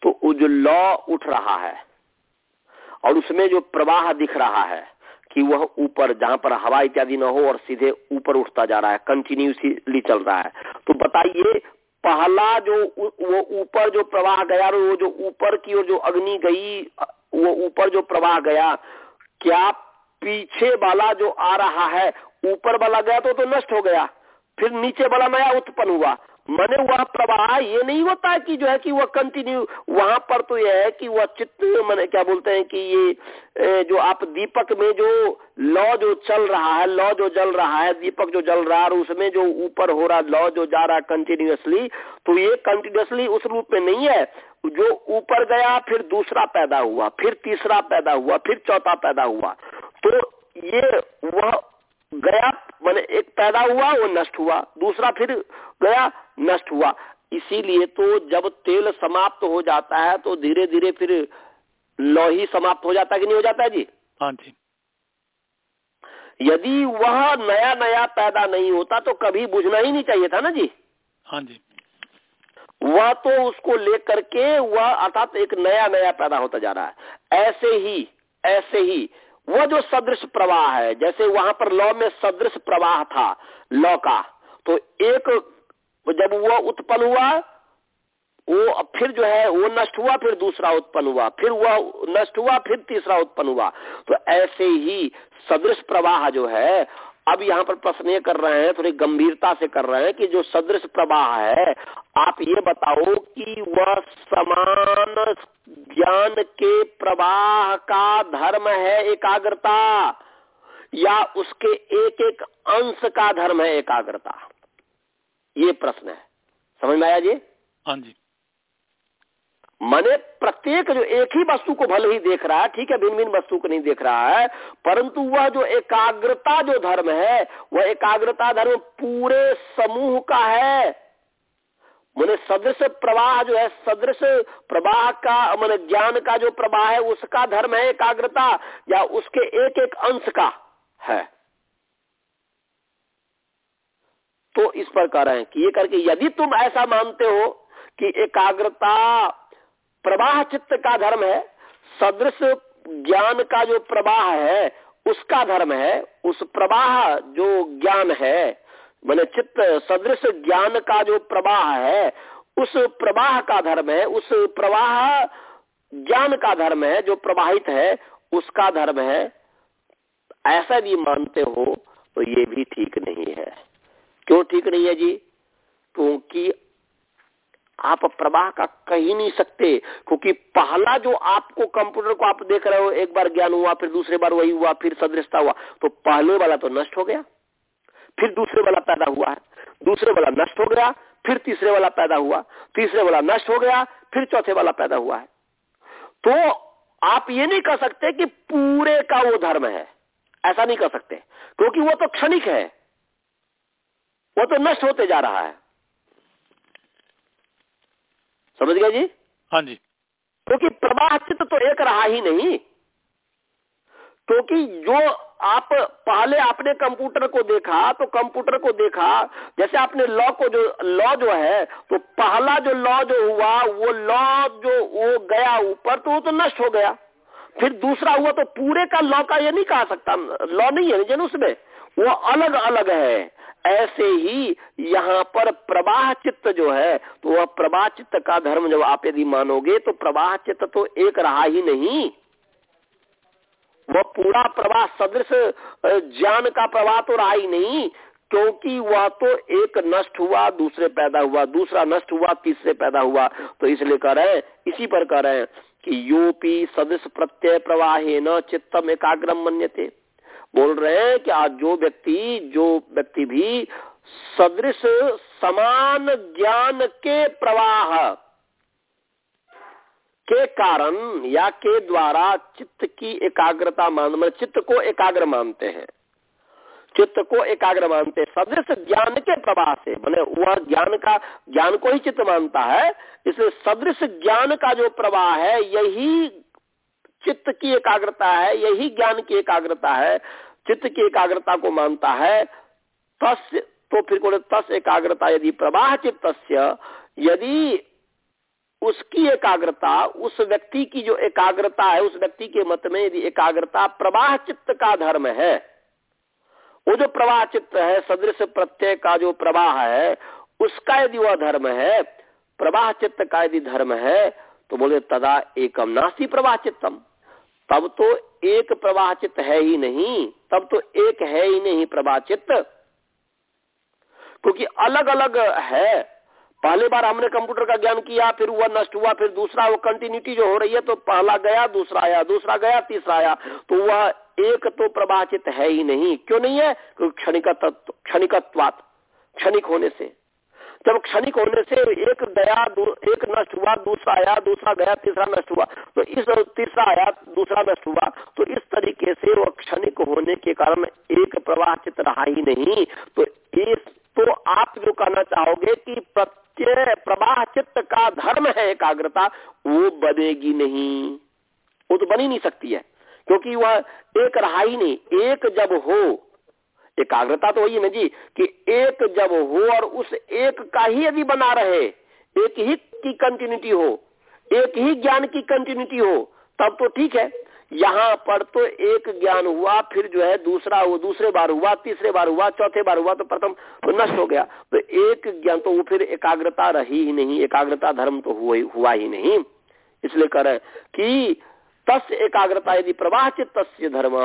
तो जो लौ उठ रहा है, और उसमें जो प्रवाह दिख रहा है कि वह ऊपर, जहाँ पर हवा इत्यादि न हो और सीधे ऊपर उठता जा रहा है कंटिन्यूसली चल रहा है। तो बताइए, पहला जो वो ऊपर जो प्रवाह गया और वो जो ऊपर की ओर जो अग्नि गई, वो ऊपर जो प्रवाह गया, क्या पीछे वाला जो आ रहा है, ऊपर वाला गया तो तो नष्ट हो गया, फिर नीचे वाला नया उत्पन्न हुआ। मने वह प्रवाह ये नहीं होता कि जो है कि वह कंटिन्यू वहाँ पर तो यह है कि वह चित्त, मैंने क्या बोलते हैं कि ये जो आप दीपक में जो लॉ जो चल रहा है, लॉ जो जल रहा है, दीपक जो जल रहा है उसमें जो ऊपर हो रहा, लॉ जो जा रहा कंटिन्यूसली तो ये कंटिन्यूसली उस रूप में नहीं है। जो ऊपर गया, फिर दूसरा पैदा हुआ, फिर तीसरा पैदा हुआ, फिर चौथा पैदा हुआ। तो ये वह गया मैंने एक पैदा हुआ वो नष्ट हुआ। दूसरा फिर गया नष्ट हुआ। इसीलिए तो जब तेल समाप्त हो जाता है तो धीरे धीरे फिर लोही समाप्त हो जाता है कि नहीं हो जाता है जी? हाँ जी। यदि वह नया नया पैदा नहीं होता तो कभी बुझना ही नहीं चाहिए था ना जी? हाँ जी। वह तो उसको लेकर के वह अर्थात एक नया नया पैदा होता जा रहा है। ऐसे ही ऐसे ही वो जो सदृश प्रवाह है, जैसे वहाँ पर लौ में सदृश प्रवाह था, लौ का तो एक जब वो उत्पन्न हुआ, वो फिर जो है, वो नष्ट हुआ, फिर दूसरा उत्पन्न हुआ, फिर वह नष्ट हुआ, फिर तीसरा उत्पन्न हुआ। तो ऐसे ही सदृश प्रवाह जो है अब यहाँ पर प्रश्न ये कर रहे हैं, थोड़ी गंभीरता से कर रहे हैं कि जो सदृश प्रवाह है, आप ये बताओ कि वह समान ज्ञान के प्रवाह का धर्म है एकाग्रता, या उसके एक एक अंश का धर्म है एकाग्रता? ये प्रश्न है। समझ में आया जी? हाँ जी। माने प्रत्येक जो एक ही वस्तु को भले ही देख रहा है, ठीक है भिन्न भिन्न वस्तु को नहीं देख रहा है, परंतु वह जो एकाग्रता जो धर्म है, वह एकाग्रता धर्म पूरे समूह का है। मैंने सदृश प्रवाह जो है, सदृश प्रवाह का, मैंने ज्ञान का जो प्रवाह है, उसका धर्म है एकाग्रता, या उसके एक एक अंश का है। तो इस पर कह रहे हैं कि ये करके यदि तुम ऐसा मानते हो कि एकाग्रता प्रवाह चित्त का धर्म है, सदृश ज्ञान का जो प्रवाह है, उसका धर्म है, उस प्रवाह जो ज्ञान है, मैंने चित्त सदृश ज्ञान का जो प्रवाह है, उस प्रवाह का धर्म है, उस प्रवाह ज्ञान का धर्म है, जो प्रवाहित है, उसका धर्म है। ऐसा भी मानते हो तो ये भी ठीक नहीं है। क्यों ठीक नहीं है जी? क्योंकि आप प्रवाह का कह नहीं सकते, क्योंकि पहला जो आपको कंप्यूटर को आप देख रहे हो, एक बार ज्ञान हुआ, फिर दूसरे बार वही हुआ, फिर सदृशता हुआ तो पहले वाला तो नष्ट हो गया, फिर दूसरे वाला पैदा हुआ है, दूसरे वाला नष्ट हो गया, फिर तीसरे वाला पैदा हुआ, तीसरे वाला नष्ट हो गया, फिर चौथे वाला पैदा हुआ है। तो आप ये नहीं कह सकते कि पूरे का वो धर्म है, ऐसा नहीं कर सकते, क्योंकि वो तो क्षणिक है, वो तो नष्ट होते जा रहा है। समझ गए जी? हाँ जी। क्योंकि तो प्रवाह चित्त तो एक रहा ही नहीं। क्योंकि जो आप पहले आपने कंप्यूटर को देखा तो कंप्यूटर को देखा जैसे आपने लॉ को जो लॉ जो है तो पहला जो लॉ जो हुआ वो लॉ जो वो गया ऊपर तो वो तो नष्ट हो गया। फिर दूसरा हुआ तो पूरे का लॉ का ये नहीं कहा सकता। लॉ नहीं है जन उसमें? वो अलग अलग है। ऐसे ही यहाँ पर प्रवाह चित्त जो है तो वह प्रवाह चित्त का धर्म जब आप यदि मानोगे तो प्रवाह चित्त तो एक रहा ही नहीं। वह पूरा प्रवाह सदृश ज्ञान का प्रवाह तो रहा ही नहीं, क्योंकि वह तो एक नष्ट हुआ, दूसरे पैदा हुआ, दूसरा नष्ट हुआ, तीसरे पैदा हुआ। तो इसलिए कह रहे हैं, इसी पर कह रहे हैं कि योपी सदृश प्रत्यय प्रवाहे न चित्तम एकाग्रम थे बोल रहे हैं कि आज जो व्यक्ति जो व्यक्ति भी सदृश समान ज्ञान के प्रवाह के कारण या के द्वारा चित्त की एकाग्रता मान मतलब चित्त को एकाग्र मानते हैं। चित्त को एकाग्र मानते सदृश ज्ञान के प्रवाह से, मैंने वह ज्ञान का, ज्ञान को ही चित्त मानता है, इसलिए सदृश ज्ञान का जो प्रवाह है, यही चित्त की एकाग्रता है, यही ज्ञान की एकाग्रता है, चित्त की एकाग्रता को मानता है, तस् तो फिर को तस एकाग्रता यदि प्रवाह चित्त यदि उसकी एकाग्रता, उस व्यक्ति की जो एकाग्रता है, उस व्यक्ति के मत में यदि एकाग्रता प्रवाह चित्त का धर्म है, वो जो प्रवाह चित्त है, सदृश प्रत्यय का जो प्रवाह है, उसका यदि वह धर्म है, प्रवाह चित्त का यदि धर्म है तो बोले, तदा एकम नास्ती प्रवाह चित्तम। तब तो एक प्रवाचित है ही नहीं, तब तो एक है ही नहीं प्रवाचित। क्योंकि अलग अलग है। पहले बार हमने कंप्यूटर का ज्ञान किया, फिर वह नष्ट हुआ, फिर दूसरा, वो कंटिन्यूटी जो हो रही है तो पहला गया, दूसरा आया, दूसरा गया, तीसरा आया। तो वह एक तो प्रवाचित है ही नहीं। क्यों नहीं है? क्योंकि क्षणिक क्षणिकत्वात, क्षणिक होने से। जब क्षणिक होने से एक गया एक नष्ट हुआ, दूसरा आया, दूसरा गया, तीसरा नष्ट हुआ तो इस तीसरा आया, दूसरा नष्ट हुआ तो इस तरीके से वो क्षणिक होने के कारण एक प्रवाह चित रहा ही नहीं। तो इस तो आप जो कहना चाहोगे कि प्रत्यय, प्रवाह चित्त का धर्म है एकाग्रता, वो बनेगी नहीं। वो तो बनी नहीं सकती है, क्योंकि वह एक रहा ही नहीं। एक जब हो एकाग्रता तो वही है ना जी कि एक जब हो और उस एक का ही यदि बना रहे एक ही की कंटिन्यूटी हो एक ही ज्ञान की कंटिन्यूटी हो तब तो ठीक है। यहाँ पर तो एक ज्ञान हुआ फिर जो है दूसरा वो दूसरे बार हुआ तीसरे बार हुआ चौथे बार हुआ तो प्रथम तो नष्ट हो गया। तो एक ज्ञान तो वो फिर एकाग्रता रही ही नहीं एकाग्रता धर्म तो हुआ ही, हुआ ही नहीं। इसलिए कर कि तस् एकाग्रता यदि प्रवाह चित्त धर्म।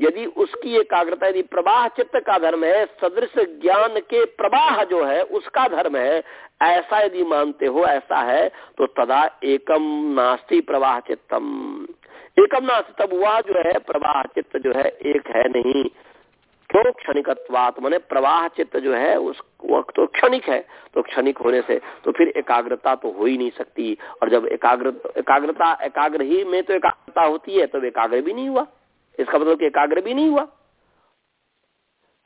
यदि उसकी एकाग्रता यदि प्रवाह चित्त का धर्म है, सदृश ज्ञान के प्रवाह जो है, उसका धर्म है, ऐसा यदि मानते हो, ऐसा है तो तदा एकम नास्ति प्रवाह चित्तम। एकम नास्ति, तब वह जो है, प्रवाह चित्त जो है, एक है नहीं। क्यों क्षणिकत्वात मैंने प्रवाह चित्त जो है, उस वक्त तो क्षणिक है। तो क्षणिक होने से तो फिर एकाग्रता तो हो ही नहीं सकती। और जब एकाग्र, एकाग्रता, एकाग्र ही में तो एकाग्रता होती है तो एकाग्र भी नहीं हुआ। इसका मतलब कि एकाग्र भी नहीं हुआ।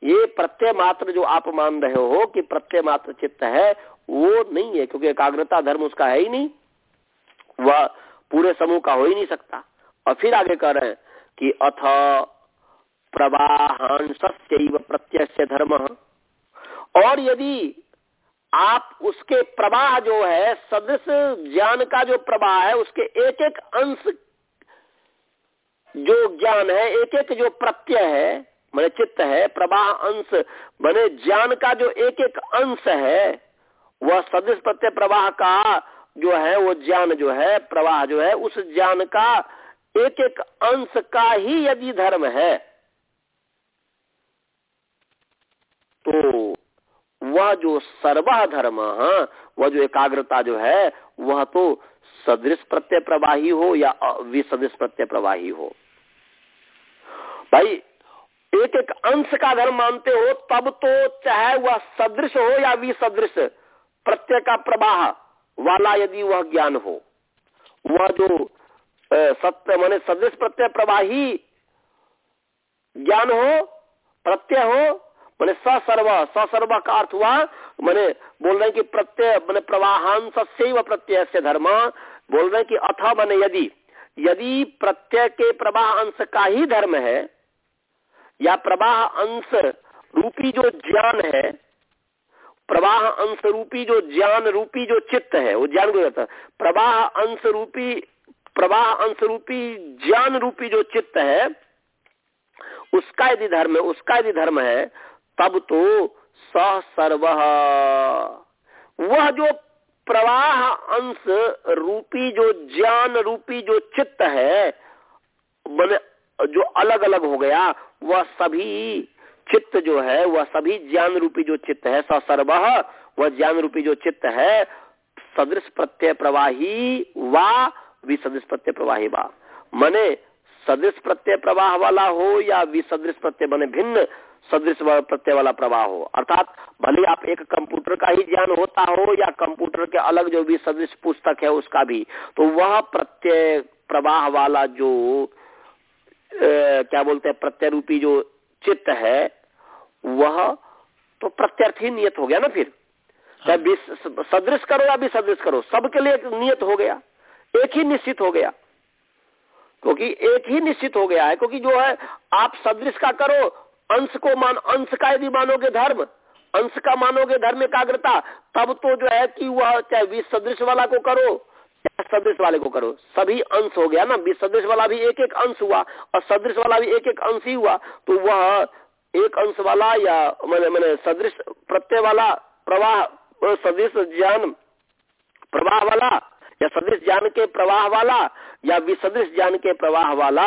ये प्रत्यय मात्र जो आप मान रहे हो कि प्रत्यय मात्र चित्त है, वो नहीं है, क्योंकि एकाग्रता धर्म उसका है ही नहीं। वह पूरे समूह का हो ही नहीं सकता। और फिर आगे कह रहे हैं कि अथ प्रवाहांश प्रत्यय धर्म। और यदि आप उसके प्रवाह जो है सदस्य ज्ञान का जो प्रवाह है, उसके एक एक अंश जो ज्ञान है एक एक जो प्रत्यय है, मैंने चित्त है, प्रवाह अंश, मैंने ज्ञान का जो एक एक अंश है, वह सदस्य प्रत्यय प्रवाह का जो है, वो ज्ञान जो है, प्रवाह जो है, उस ज्ञान का एक एक अंश का ही यदि धर्म है तो वह जो सर्व धर्म वह जो एकाग्रता जो है, वह तो सदृश प्रत्यय प्रवाही हो या विसदृश प्रत्यय प्रवाही हो। भाई एक एक अंश का धर्म मानते हो, तब तो चाहे वह सदृश हो या विसदृश, प्रत्यय का प्रवाह वाला यदि वह ज्ञान हो, वह जो सत्य माने सदृश प्रत्यय प्रवाही ज्ञान हो, प्रत्यय हो मैंने ससर्व ससर्व का अर्थ हुआ, मैंने बोल रहे हैं कि प्रत्यय मैंने प्रवाहांश प्रत्यय से धर्म। बोल रहे हैं कि अथ मैंने यदि यदि प्रत्यय के प्रवाह अंश का ही धर्म है, या प्रवाह अंश रूपी जो ज्ञान है, प्रवाह अंश रूपी जो ज्ञान, रूपी जो चित्त है, वो ज्ञान को प्रवाह अंश रूपी, प्रवाह अंश रूपी ज्ञान रूपी जो चित्त है, उसका यदि धर्म है, उसका यदि धर्म है तब तो स सर्व। वह जो प्रवाह अंश रूपी, जो ज्ञान रूपी, जो चित्त है, मैंने जो अलग अलग हो गया, वह सभी चित्त जो है, वह सभी ज्ञान रूपी जो चित्त है सर्व, वह ज्ञान रूपी जो चित्त है, सदृश प्रत्यय प्रवाही वा विसदृश प्रत्यय प्रवाही वा। मने सदृश प्रत्यय प्रवाह वाला हो या विसदृश प्रत्यय बने भिन्न सदृश प्रत्यय वाला प्रवाह हो। अर्थात भले आप एक कंप्यूटर का ही ज्ञान होता हो या कंप्यूटर के अलग जो भी सदृश पुस्तक है उसका भी तो वह प्रत्यय प्रवाह वाला जो ए, क्या बोलते हैं प्रत्यय रूपी जो चित्त है वह तो प्रत्यर्थ ही नियत हो गया ना फिर? चाहे सदृश करो या भी सदृश करो सबके लिए नियत हो गया एक ही निश्चित हो गया। क्योंकि एक ही निश्चित हो गया है, क्योंकि जो है, आप सदृश का करो, अंश को मान, अंश का यदि मानोगे धर्म, अंश का मानोगे धर्म एकाग्रता, तब तो जो है कि वह चाहे बीस सदृश वाला को करो या सदृश वाले को करो। सभी अंश हो गया ना, बीस सदृश वाला भी एक एक अंश हुआ, और सदृश वाला भी एक एक अंश ही हुआ तो वह एक अंश वाला या मैंने मैंने सदृश प्रत्यय वाला, प्रवाह, सदृश ज्ञान प्रवाह वाला या सदृश ज्ञान के प्रवाह वाला या विसदृश ज्ञान के प्रवाह वाला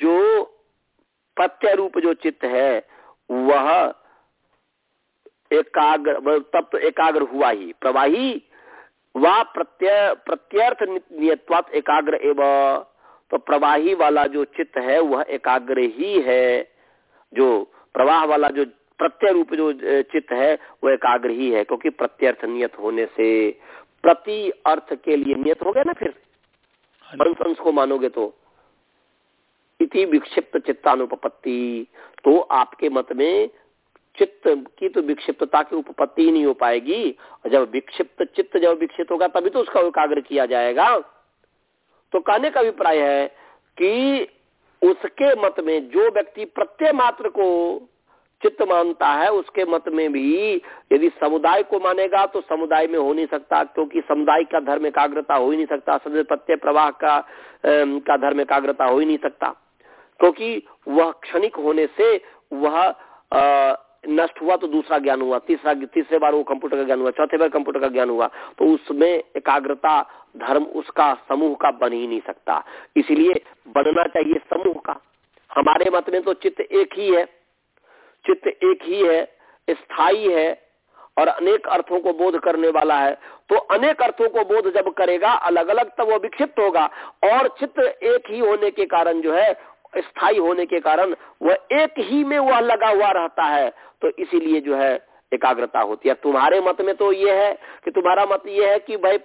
जो प्रत्यय रूप जो चित्त है, वह एकाग्र तब तो एकाग्र हुआ ही, प्रवाही, व प्रत्यय प्रत्यर्थ नियत्वात एकाग्र एवं। तो प्रवाही वाला जो चित्त है, वह एकाग्र ही है। जो प्रवाह वाला जो प्रत्यय रूप जो चित्त है वो एकाग्र ही है, क्योंकि प्रत्यर्थ नियत होने से प्रति अर्थ के लिए नियत हो गया ना फिर? हाँ अंश को मानोगे तो? इति विक्षिप्त चित्तानुपत्ति तो आपके मत में चित्त की तो विक्षिप्तता की उपपत्ति ही नहीं हो पाएगी। और जब विक्षिप्त चित्त जब विक्षिप्त होगा तभी तो उसका एकाग्र किया जाएगा। तो कहने का अभिप्राय है कि उसके मत में जो व्यक्ति प्रत्यय मात्र को चित्त मानता है, उसके मत में भी यदि समुदाय को मानेगा तो समुदाय में हो नहीं सकता, क्योंकि समुदाय का धर्म एकाग्रता हो ही नहीं सकता सदस्य प्रत्यय प्रवाह का का धर्म एकाग्रता हो ही नहीं सकता। क्योंकि वह क्षणिक होने से वह नष्ट हुआ तो दूसरा ज्ञान हुआ, तीसरा, तीसरे बार वो कंप्यूटर का ज्ञान हुआ, चौथे बार कंप्यूटर का ज्ञान हुआ तो उसमें एकाग्रता, धर्म उसका समूह का बन ही नहीं सकता। इसलिए बनना चाहिए समूह का। हमारे मत में तो चित्त एक ही है। चित्त एक ही है स्थायी है और अनेक अर्थों को बोध करने वाला है। तो अनेक अर्थों को बोध जब करेगा अलग अलग तब वो विक्षिप्त होगा और चित्त एक ही होने के कारण जो है स्थायी होने के कारण वह एक ही में वह लगा हुआ रहता है। तो इसीलिए जो है एकाग्रता होती है। तुम्हारे मत में तो ये है कि तुम्हारा मत ये है कि भाई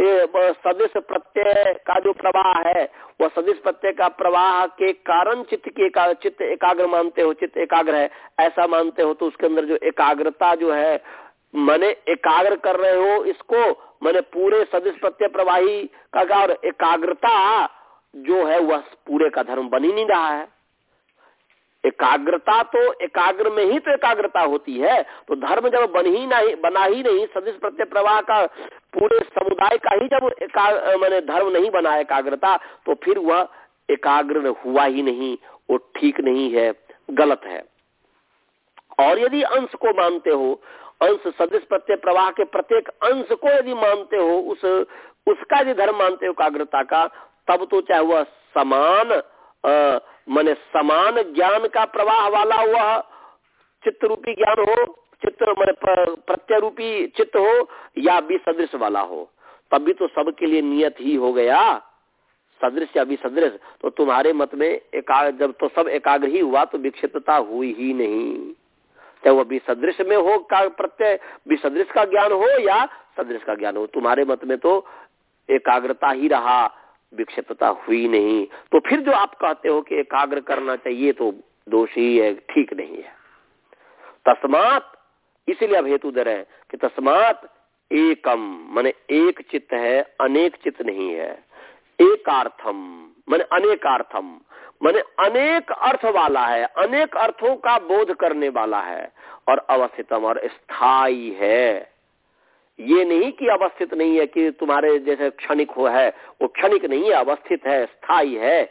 सदृश प्रत्यय का जो प्रवाह है, वह सदृश प्रत्यय का प्रवाह के कारण चित्त के चित्त एकाग्र मानते हो, चित्त एकाग्र है। ऐसा मानते हो तो उसके अंदर जो एकाग्रता जो है, मैंने एकाग्र कर रहे हो, इसको मैंने पूरे सदृश प्रत्यय प्रवाही का, और एकाग्रता जो है, वह पूरे का धर्म बन ही नहीं रहा है। एकाग्रता तो एकाग्र में ही तो एकाग्रता होती है। तो धर्म जब बन ही नहीं, बना ही नहीं, सदृश प्रत्यय प्रवाह का पूरे समुदाय का ही जब मैंने धर्म नहीं बना एकाग्रता तो फिर वह एकाग्र हुआ ही नहीं वो ठीक नहीं है, गलत है। और यदि अंश को मानते हो, अंश सदृश प्रत्यय प्रवाह के प्रत्येक अंश को यदि मानते हो, उस, उसका यदि धर्म मानते हो एकाग्रता का, तब तो चाहे वह समान मैंने समान ज्ञान का प्रवाह वाला वह चित्त रूपी ज्ञान हो, चित्त मैंने प्रत्यय रूपी चित्त हो, या भी सदृश वाला हो। तब भी तो सबके लिए नियत ही हो गया। सदृश या विसदृश तो तुम्हारे मत में एकाग्र जब तो सब एकाग्र ही हुआ तो विक्षिप्तता हुई ही नहीं। चाहे वह विसदृश में हो प्रत्यय विसदृश का ज्ञान हो या सदृश का ज्ञान हो, तुम्हारे मत में तो एकाग्रता ही रहा। विक्षिप्तता हुई नहीं। तो फिर जो आप कहते हो कि एकाग्र करना चाहिए तो दोषी है, ठीक नहीं है। तस्मात, इसीलिए अब हेतु दे रहे कि तस्मात एकम, माने एक चित्त है, अनेक चित्त नहीं है। एकार्थम, माने अनेकार्थम, माने अनेक अर्थ वाला है, अनेक अर्थों का बोध करने वाला है, और अवस्थितम और स्थायी है। ये नहीं कि अवस्थित नहीं है कि तुम्हारे जैसे क्षणिक हो है वो क्षणिक नहीं है अवस्थित है स्थायी है।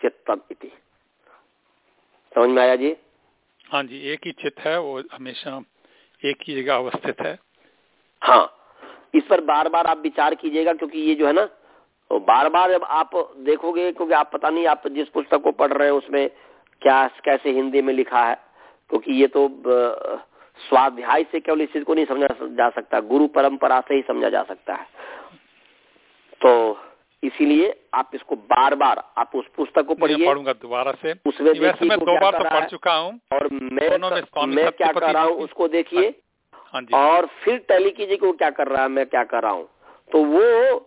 चित्तम इति। समझ में आया जी? हाँ जी एक ही चित्त है वो हमेशा एक ही जगह अवस्थित है। हाँ इस पर बार बार आप विचार कीजिएगा क्योंकि ये जो है ना तो बार बार जब आप देखोगे क्योंकि आप पता नहीं आप जिस पुस्तक को पढ़ रहे हैं उसमें क्या कैसे हिंदी में लिखा है क्योंकि ये तो स्वाध्याय से केवल इस चीज़ को नहीं समझा जा सकता गुरु परंपरा से ही समझा जा सकता है। तो इसीलिए आप इसको बार बार आप उस पुस्तक को पढ़िए। पढ़ूँगा दोबारा से। उसमें वैसे मैं दो बार तो पढ़ चुका हूँ। और मैं मैं क्या कर रहा हूँ उसको देखिए। हाँ और फिर टैली कीजिए कि वो क्या कर रहा है मैं क्या कर रहा हूँ। तो वो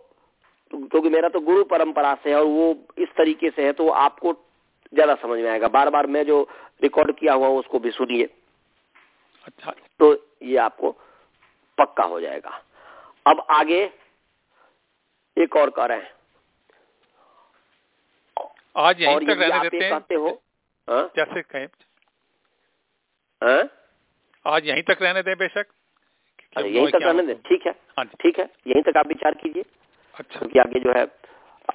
क्योंकि मेरा तो गुरु परंपरा से है और वो इस तरीके से है तो आपको ज़्यादा समझ में आएगा। बार बार मैं जो रिकॉर्ड किया हुआ उसको भी सुनिए। अच्छा। तो ये आपको पक्का हो जाएगा। अब आगे एक और कह रहे हैं। आज यहीं तक रहने देते हैं। कहते हो हाँ? कहें। हाँ? आज यहीं तक रहने दें बेशक यहीं तक रहने दें। ठीक है। हाँ ठीक है। यहीं तक आप विचार कीजिए। अच्छा। क्योंकि आगे जो है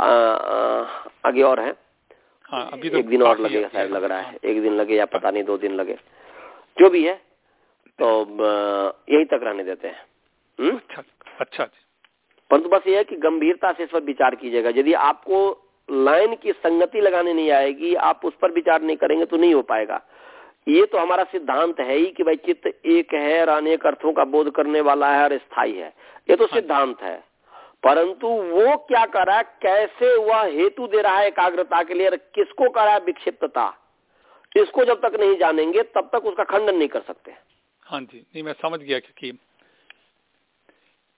आ, आ, आगे और है। हाँ, अभी तो एक दिन और लगेगा शायद लग रहा है। एक दिन लगे या पता नहीं दो दिन लगे। जो भी है तो यही तक रहने देते हैं। हम्म? अच्छा अच्छा परंतु बस ये है कि गंभीरता से इस पर विचार कीजिएगा। यदि आपको लाइन की संगति लगाने नहीं आएगी आप उस पर विचार नहीं करेंगे तो नहीं हो पाएगा। ये तो हमारा सिद्धांत है ही कि भाई चित्त एक है और अनेक अर्थों का बोध करने वाला है और स्थायी है। ये तो हाँ सिद्धांत है। परंतु वो क्या कर रहा है कैसे वह हेतु दे रहा है एकाग्रता के लिए और किसको कर रहा है विक्षिप्तता? इसको जब तक नहीं जानेंगे तब तक उसका खंडन नहीं कर सकते। हाँ जी नहीं मैं समझ गया क्योंकि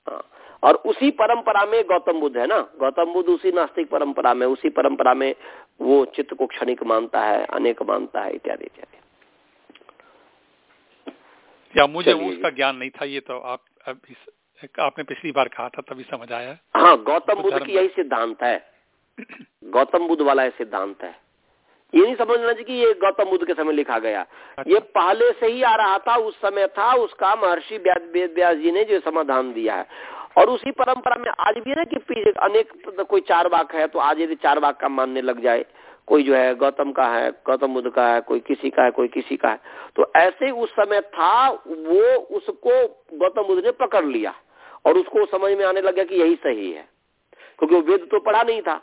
हाँ, और उसी परंपरा में गौतम बुद्ध है ना? गौतम बुद्ध उसी नास्तिक परंपरा में उसी परंपरा में वो चित्त को क्षणिक मानता है अनेक मानता है इत्यादि इत्यादि। या मुझे उसका ज्ञान नहीं था ये तो आप अभी आपने पिछली बार कहा था तभी समझ आया। हाँ गौतम बुद्ध की यही सिद्धांत है। गौतम बुद्ध वाला यह सिद्धांत है। ये नहीं समझना चाहिए कि ये गौतम बुद्ध के समय लिखा गया। अच्छा। ये पहले से ही आ रहा था उस समय था उसका महर्षि व्यास जी ने जो समाधान दिया है। और उसी परंपरा में आज भी है ना कि अनेक कोई चार वाक है तो आज यदि चार वाक का मानने लग जाए कोई जो है गौतम का है गौतम बुद्ध का है कोई किसी का है कोई किसी का है तो ऐसे उस समय था वो उसको गौतम बुद्ध ने पकड़ लिया। और उसको समझ में आने लगा कि यही सही है। क्योंकि वो वेद तो पढ़ा नहीं था।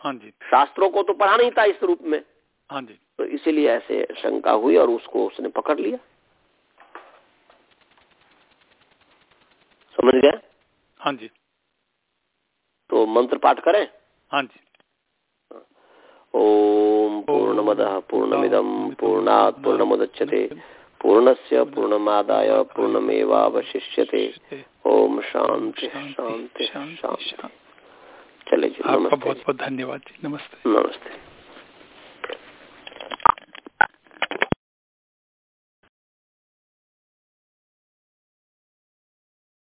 हाँ जी। शास्त्रों को तो पढ़ा नहीं था इस रूप में। हाँ जी। तो इसीलिए ऐसे शंका हुई और उसको उसने पकड़ लिया। समझ गए? हाँ जी। तो मंत्र पाठ करें? हाँ जी। ओम पूर्ण पूर्णमद पूर्णमिदम पूर्णात् पूर्णमुदच्यते पूर्णस्य पूर्णमादाय पूर्णमेवावशिष्यते। ओम शांति शांति शांति चले जी आपका बहुत बहुत धन्यवाद जी नमस्ते। नमस्ते।